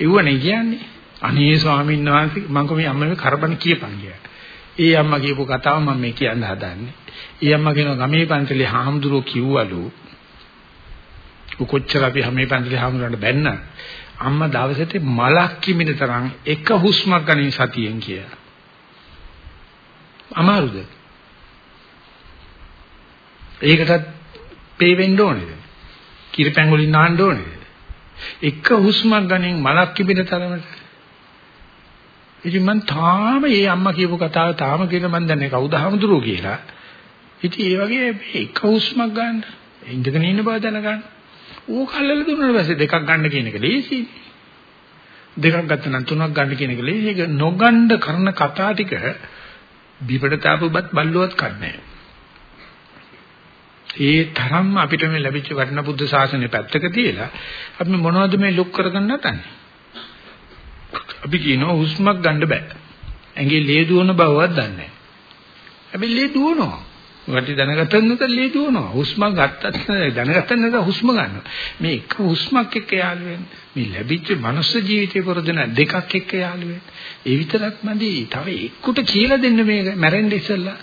එව්වනේ කියන්නේ. අනේ ස්වාමීන් වහන්සේ මං කොහේ අම්මා මේ කරබන් කියපන් කියලා. ඒ අම්මා කියපු කතාව මම මේ කියන්න හදන්නේ. ඒ අම්මා කියනවා ගමේ පන්සලේ හාමුදුරුවෝ කිව්වලු කොච්චර අපි හැමේ පන්සලේ හාමුදුරන්ට බැන්න? අම්මා දවසට මලක් කිමින තරම් එක හුස්මක් ගනින් සතියෙන් කියලා. අමාරුද? ඒකටත් පේ වෙන්න ඕනේද? කිරිපැන් වලින් නාන්න ඕනේද? එක හුස්මක් ගනින් මලක් කිමින තරමට ඉතින් මං තාම මේ අම්මා කියපු කතාව තාම කියන මං දන්නේ කවුද හමුදුරෝ කියලා. ඉතින් ඒ වගේ එක හුස්මක් ගන්න ඉඳගෙන ඉන්න බව දැනගන්න. ඌ කල්ලල දුන්නාට පස්සේ දෙකක් ගන්න කියන එක ලේසියි. දෙකක් ගත්ත නම් තුනක් ගන්න කියන එක ලේසි. ඒක නොගන්න කරන කතා ටික බිපඩ තාපුවත් බල්ලුවත් කන්නේ ඒ තරම්ම අපිට මේ ලැබිච්ච වටිනා බුද්ධ ශාසනය පැත්තක තියලා අපි මොනවද මේ ලොක් කරගන්න නැතන්නේ? අපි කියනවා හුස්මක් ගන්න බෑ. ඇඟේ ලේ දුවන බවවත් දන්නේ නැහැ. හැබැයි ලේ දුවනවා. වටි දැනගත්තත් නැත්නම් ලේ දුවනවා. හුස්මක් ගත්තත් දැනගත්තත් නැත්නම් හුස්ම ගන්නවා. මේ එක හුස්මක් එක්ක යාළු වෙන්නේ. මේ ලැබිච්ච මනුස්ස ජීවිතේ පොරදෙන දෙකක් එක්ක යාළු වෙන්නේ. ඒ විතරක් මදි. තව එක්කට කියලා දෙන්න මේක මැරෙන්න ඉස්සෙල්ලා.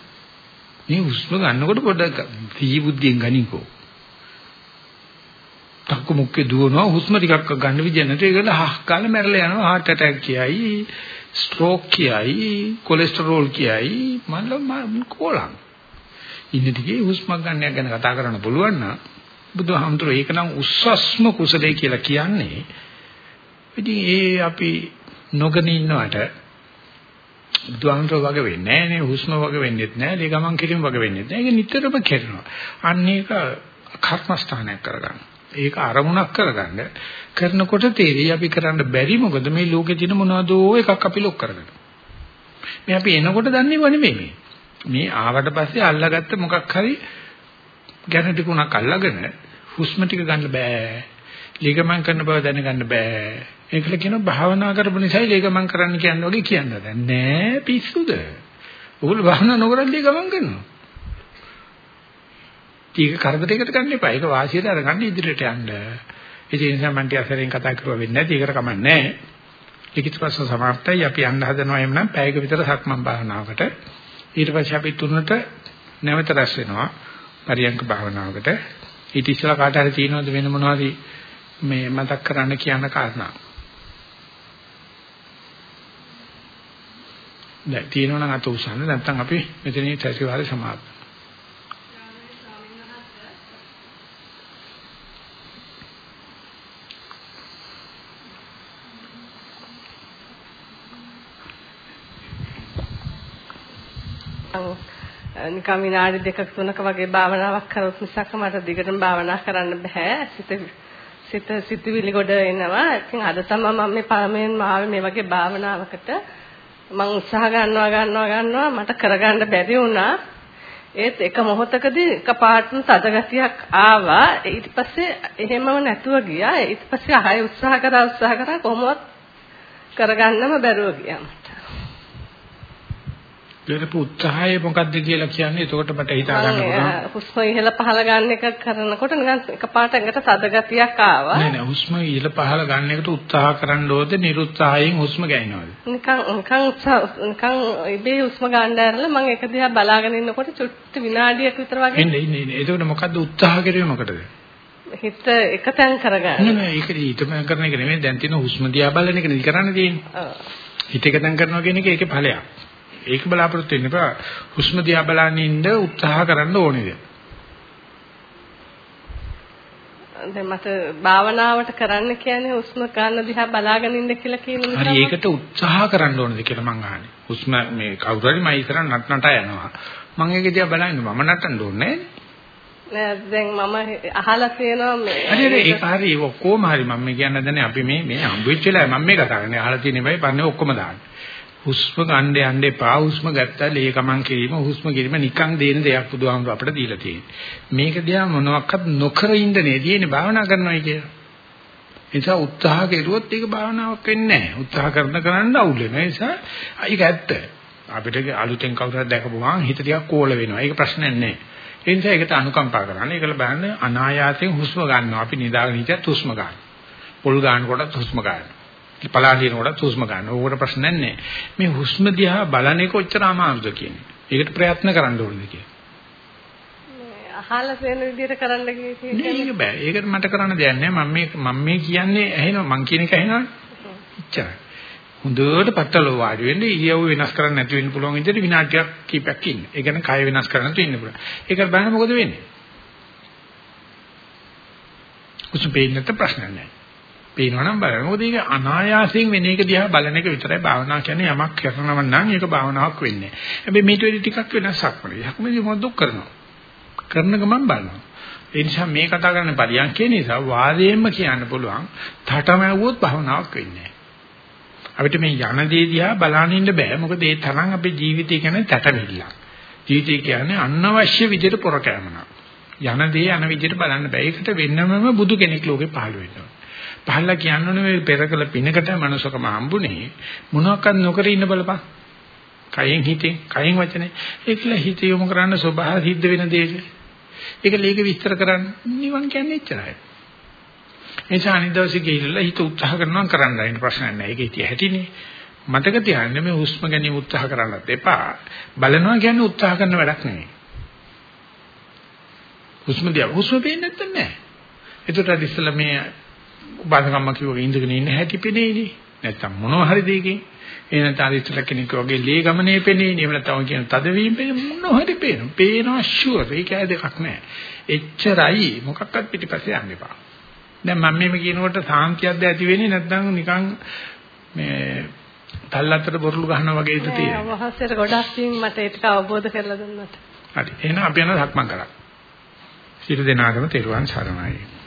මේ හුස්ම ගන්නකොට පොඩ්ඩක් සීහි බුද්ධියෙන් ගනින්කෝ. තක්කු මුක්කේ දුවනවා හුස්ම ටිකක් ගන්න විදිය නැතු ඒකට හහ කාලේ මැරලා යනවා heart attack කියයි stroke කියයි cholesterol කියයි මල්ල කොලම් ඉන්න ටිකේ හුස්මක් ගන්නයක් ගැන කතා කරන්න පුළුවන් නම් බුදුහාමුදුරුවෝ ඒක නම් උස්සස්ම කුසලයේ කියලා කියන්නේ. ඉතින් ඒ අපි නොගෙන ඉන්නවට බුදුහාමුදුරුවෝ වගේ වෙන්නේ නැහැ නේ හුස්ම වගේ වෙන්නේත් නැහැ ලේ ගමන් කිරීම වගේ වෙන්නේත් නැහැ. ඒක නිතරම කරනවා. අන්න ඒක කර්මස්ථානයක් කරගන්න. ඒක අරමුණක් කරගන්න. කරනකොට තේරෙයි අපි කරන්න බැරි මොකද මේ ලෝකේ තියෙන මොනවදෝ එකක් අපි ලොක් කරගෙන මේ අපි එනකොට දන්නේ නෙමෙයි මේ. මේ ආවට පස්සේ අල්ලාගත්ත මොකක් හරි ගැන ටිකුණක් අල්ලාගෙන හුස්ම ටික ගන්න බෑ. ලීගමන් කරන බව දැනගන්න බෑ. ඒකල කියනවා භාවනා කරපු නිසා ලීගමන් කරන්න කියන්නේ වගේ කියන්න දැන් නෑ පිස්සුද? ඕගොල්ලෝ භාවනා නොකරත් ලීගමන් කරනවා. ටික කරදරයකට ගන්න එපා. ඒක වාසියට අරගන්න ඉදිරියට යන්න. ඒ නිසා මම ටික අසරෙන් කතා කරුවා වෙන්නේ නැති. ඒකට කමක් නැහැ. ලිඛිත ප්‍රශ්න සමාප්තයි. අපි යන්න හදනවා එම්නම් පැයක විතර සක්මන් භාවනාවකට. ඊට පස්සේ අපි තුනට නැවත රැස් වෙනවා පරියංක භාවනාවකට. ඊට ඉස්සෙල්ලා කාට හරි තියෙනවද වෙන මොනවද මේ මතක් කරන්න කියන කාරණා? දැන් තියෙනවනම් අත උසන්න නැත්නම් අපි මෙතනින් සැසිවාරේ සමාප්ත. නිකන් විනාඩි දෙකක තුනක වගේ භාවනාවක් කරොත් මිසක් මට දිගටම භාවනා කරන්න බෑ. සිත සිත සිතවිලි ගොඩ එනවා. ඉතින් අද තමයි මම මේ පළමුවෙන්ම ආවේ මේ වගේ භාවනාවකට. මම උත්සාහ ගන්නවා ගන්නවා ගන්නවා මට කරගන්න බැරි වුණා. ඒත් එක මොහොතකදී එකපාරටම තද ගතියක් ආවා. ඊට පස්සේ එහෙමම නැතුව ගියා. ඊට පස්සේ ආයෙ උත්සාහ කරා උත්සාහ කරා කොහොමවත් කරගන්නම බැරුව ගියා මට. කරපු උත්සාහය මොකක්ද කියලා කියන්නේ එතකොට මට හිතා ගන්න පුළුවන්. හුස්ම ඉහළ පහළ ගන්න එක කරනකොට නිකන් එකපාරට ඇඟට තද ගතියක් ආවා. නෑ නෑ හුස්ම ඉහළ පහළ ගන්න එකට උත්සාහ කරන්න ඕද නිරුත්සාහයෙන් හුස්ම ගන්නවද? නිකන් නිකන් නිකන් ඉබේ හුස්ම ගන්න ඇරලා මම එක දිහා බලාගෙන ඉන්නකොට චුට්ට විනාඩියක් විතර වගේ. එන්නේ ඉන්නේ. එතකොට මොකද්ද උත්සාහ කරුවේ මොකටද? හිත එකතෙන් කරගන්න. නෑ නෑ ඒක ඊටම කරන එක නෙමෙයි දැන් තියෙන හුස්ම දිහා බලන එක නෙවෙයි කරන්න තියෙන්නේ. හිත එකතෙන් කරනවා කියන එක ඒකේ ඵලයක්. ඒක බලාපොරොත්තු වෙන්න එපා. හුස්ම දිහා බලන්න ඉන්න උත්සාහ කරන්න ඕනේද? දැන් මට භාවනාවට කරන්න කියන්නේ හුස්ම ගන්න දිහා බලාගෙන ඉන්න කියලා කියන නිසා හරි ඒකට උත්සාහ කරන්න ඕනේද කියලා මං අහන්නේ. හුස්ම මේ කවුරු හරි මම ඉස්සරහ නටනට යනවා. මං ඒක දිහා බලන්න මම නටන්න ඕනේ නෑ. දැන් මම අහලා තියෙනවා මේ හරි හරි ඒක හරි ඔක්කොම හරි මම කියන්නේ දැන් අපි මේ මේ හම්බ වෙච්ච වෙලාවේ මම මේ කතා කරන්නේ අහලා තියෙන බයි පන්නේ ඔක්කොම දාන්නේ. හුස්ම ගන්න යන්න එපා. හුස්ම ගත්තා ලේ ගමන් කිරීම හුස්ම කිරීම නිකන් දෙන දෙයක් බුදුහාමුදුර අපිට දීලා තියෙන්නේ. මේක දිහා මොනවත් නොකර ඉන්න නේ. තියෙන්නේ භාවනා කරනවායි කියලා. ඒ නිසා උත්සාහ කෙරුවොත් ඒක භාවනාවක් වෙන්නේ නැහැ. උත්සාහ කරන කරන්න අවුල් වෙනවා. ඒ නිසා ඒක ඇත්ත. අපිට අලුතෙන් කවුරුහරි දැකපුවාම හිත ටිකක් කෝල වෙනවා. ඒක ප්‍රශ්නයක් නෑ ඒ නිසා ඒකට අනුකම්පා කරන්න. ඒකල බලන්න අනායාසයෙන් හුස්ම ගන්නවා. අපි නිදාගෙන හිටියත් හුස්ම ගන්න. පොල් ගන්න කොටත් හුස්ම ගන්නවා පලාලින කොට හුස්ම ගන්න. ඕකට ප්‍රශ්නයක් නැහැ. මේ හුස්ම දිහා බලන එක ඔච්චර අමාරුද කියන්නේ. ඒකට ප්‍රයත්න කරන්න ඕනද කියන්නේ. අහලා තියෙන විදිහට කරන්න කියන්නේ. ඒක බෑ. ඒකට මට කරන්න දෙයක් නැහැ. මම මේ මම මේ කියන්නේ ඇහෙනවා. මං කියන එක ඇහෙනවනේ. එච්චරයි. හොඳට පట్టල වාඩි වෙන්න ඉරියව් වෙනස් කරන්න නැති වෙන්න පුළුවන් විදිහට විනාඩියක් කීපයක් ඉන්න. ඒ කියන්නේ කය වෙනස් කරන්න නැතුව ඉන්න පුළුවන්. ඒකට බලන්න මොකද වෙන්නේ? කුසු පේන්නත් ප්‍රශ්න නැහැ. පේනවනම් බලන්න. මොකද ඒක අනායාසයෙන් වෙන එක දිහා බලන එක විතරයි භාවනා කියන්නේ යමක් කරනව නම් ඒක භාවනාවක් වෙන්නේ නැහැ. හැබැයි මේට වෙඩි ටිකක් වෙනසක් වෙනවා. යක්මදී මොකද දුක් කරනවා. කරන ගමන් බලනවා. ඒ නිසා මේ කතා කරන පරියන්කේ නිසා වාදයෙන්ම කියන්න පුළුවන් තටමැව්වොත් භාවනාවක් වෙන්නේ නැහැ. අපිට මේ යන දේ දිහා බලන්න ඉන්න බෑ. මොකද ඒ තරම් අපේ ජීවිතය කියන්නේ තැටවිල්ලක්. ජීවිතය කියන්නේ අනවශ්‍ය විදිහට පොරකෑමනක්. යන දේ යන විදිහට බලන්න බෑ. ඒකට වෙන්නමම බුදු කෙනෙක් ලෝකේ පහළ වෙනවා. පහළලා කියන්නේ මේ පෙරකල පිනකට මනුස්සකම හම්බුනේ මොනවාක්වත් නොකර ඉන්න බලපන්. කයෙන් හිතෙන්, කයෙන් වචනේ. ඒකල හිත යොමු කරන්න ස්වභාව සිද්ධ වෙන දේක. ඒක ලේක විස්තර කරන්න නිවන් කියන්නේ එච්චරයි. එනිසා අනිත් දවසේ ගිහිල්ලා හිත උත්සාහ කරනවා කරන්න අයින් ප්‍රශ්නයක් නැහැ. ඒක ඉතින් හැටිනේ. මතක තියාගන්න මේ හුස්ම ගැනීම උත්සාහ කරන්නත් එපා. බලනවා කියන්නේ උත්සාහ කරන වැඩක් නෙවෙයි. හුස්ම දිහා හුස්ම පේන්නේ නැත්නම් නෑ. ඒකට අද ඉස්සලා මේ උපාසකම්ම කිව්වගේ ඉඳගෙන ඉන්න හැටි පෙනේනේ. නැත්තම් මොනවා හරි දෙයකින් අර ඉස්සලා කෙනෙක් වගේ ලේ ගමනේ පෙනේනේ. එහෙම නැත්නම් කියන තදවීම මොනවා හරි පේනවා. පේනවා ෂුවර්. ඒක ඇයි දෙකක් නෑ. එච්චරයි මොකක්වත් පිටිපස්සේ යන්න එපා. දැන් මම මේක කියනකොට සාන්තියක්ද ඇති වෙන්නේ නැත්නම් නිකන් මේ තල්ලත්තට බොරළු ගන්නවා වගේද තියෙන්නේ. නෑ වහන්සේට ගොඩක් තින් මට ඒක අවබෝධ කරලා දුන්නත්. හරි. එහෙනම් අපි යනවා සක්මන් කරා. සියලු දෙනාගම තෙරුවන් සරණයි.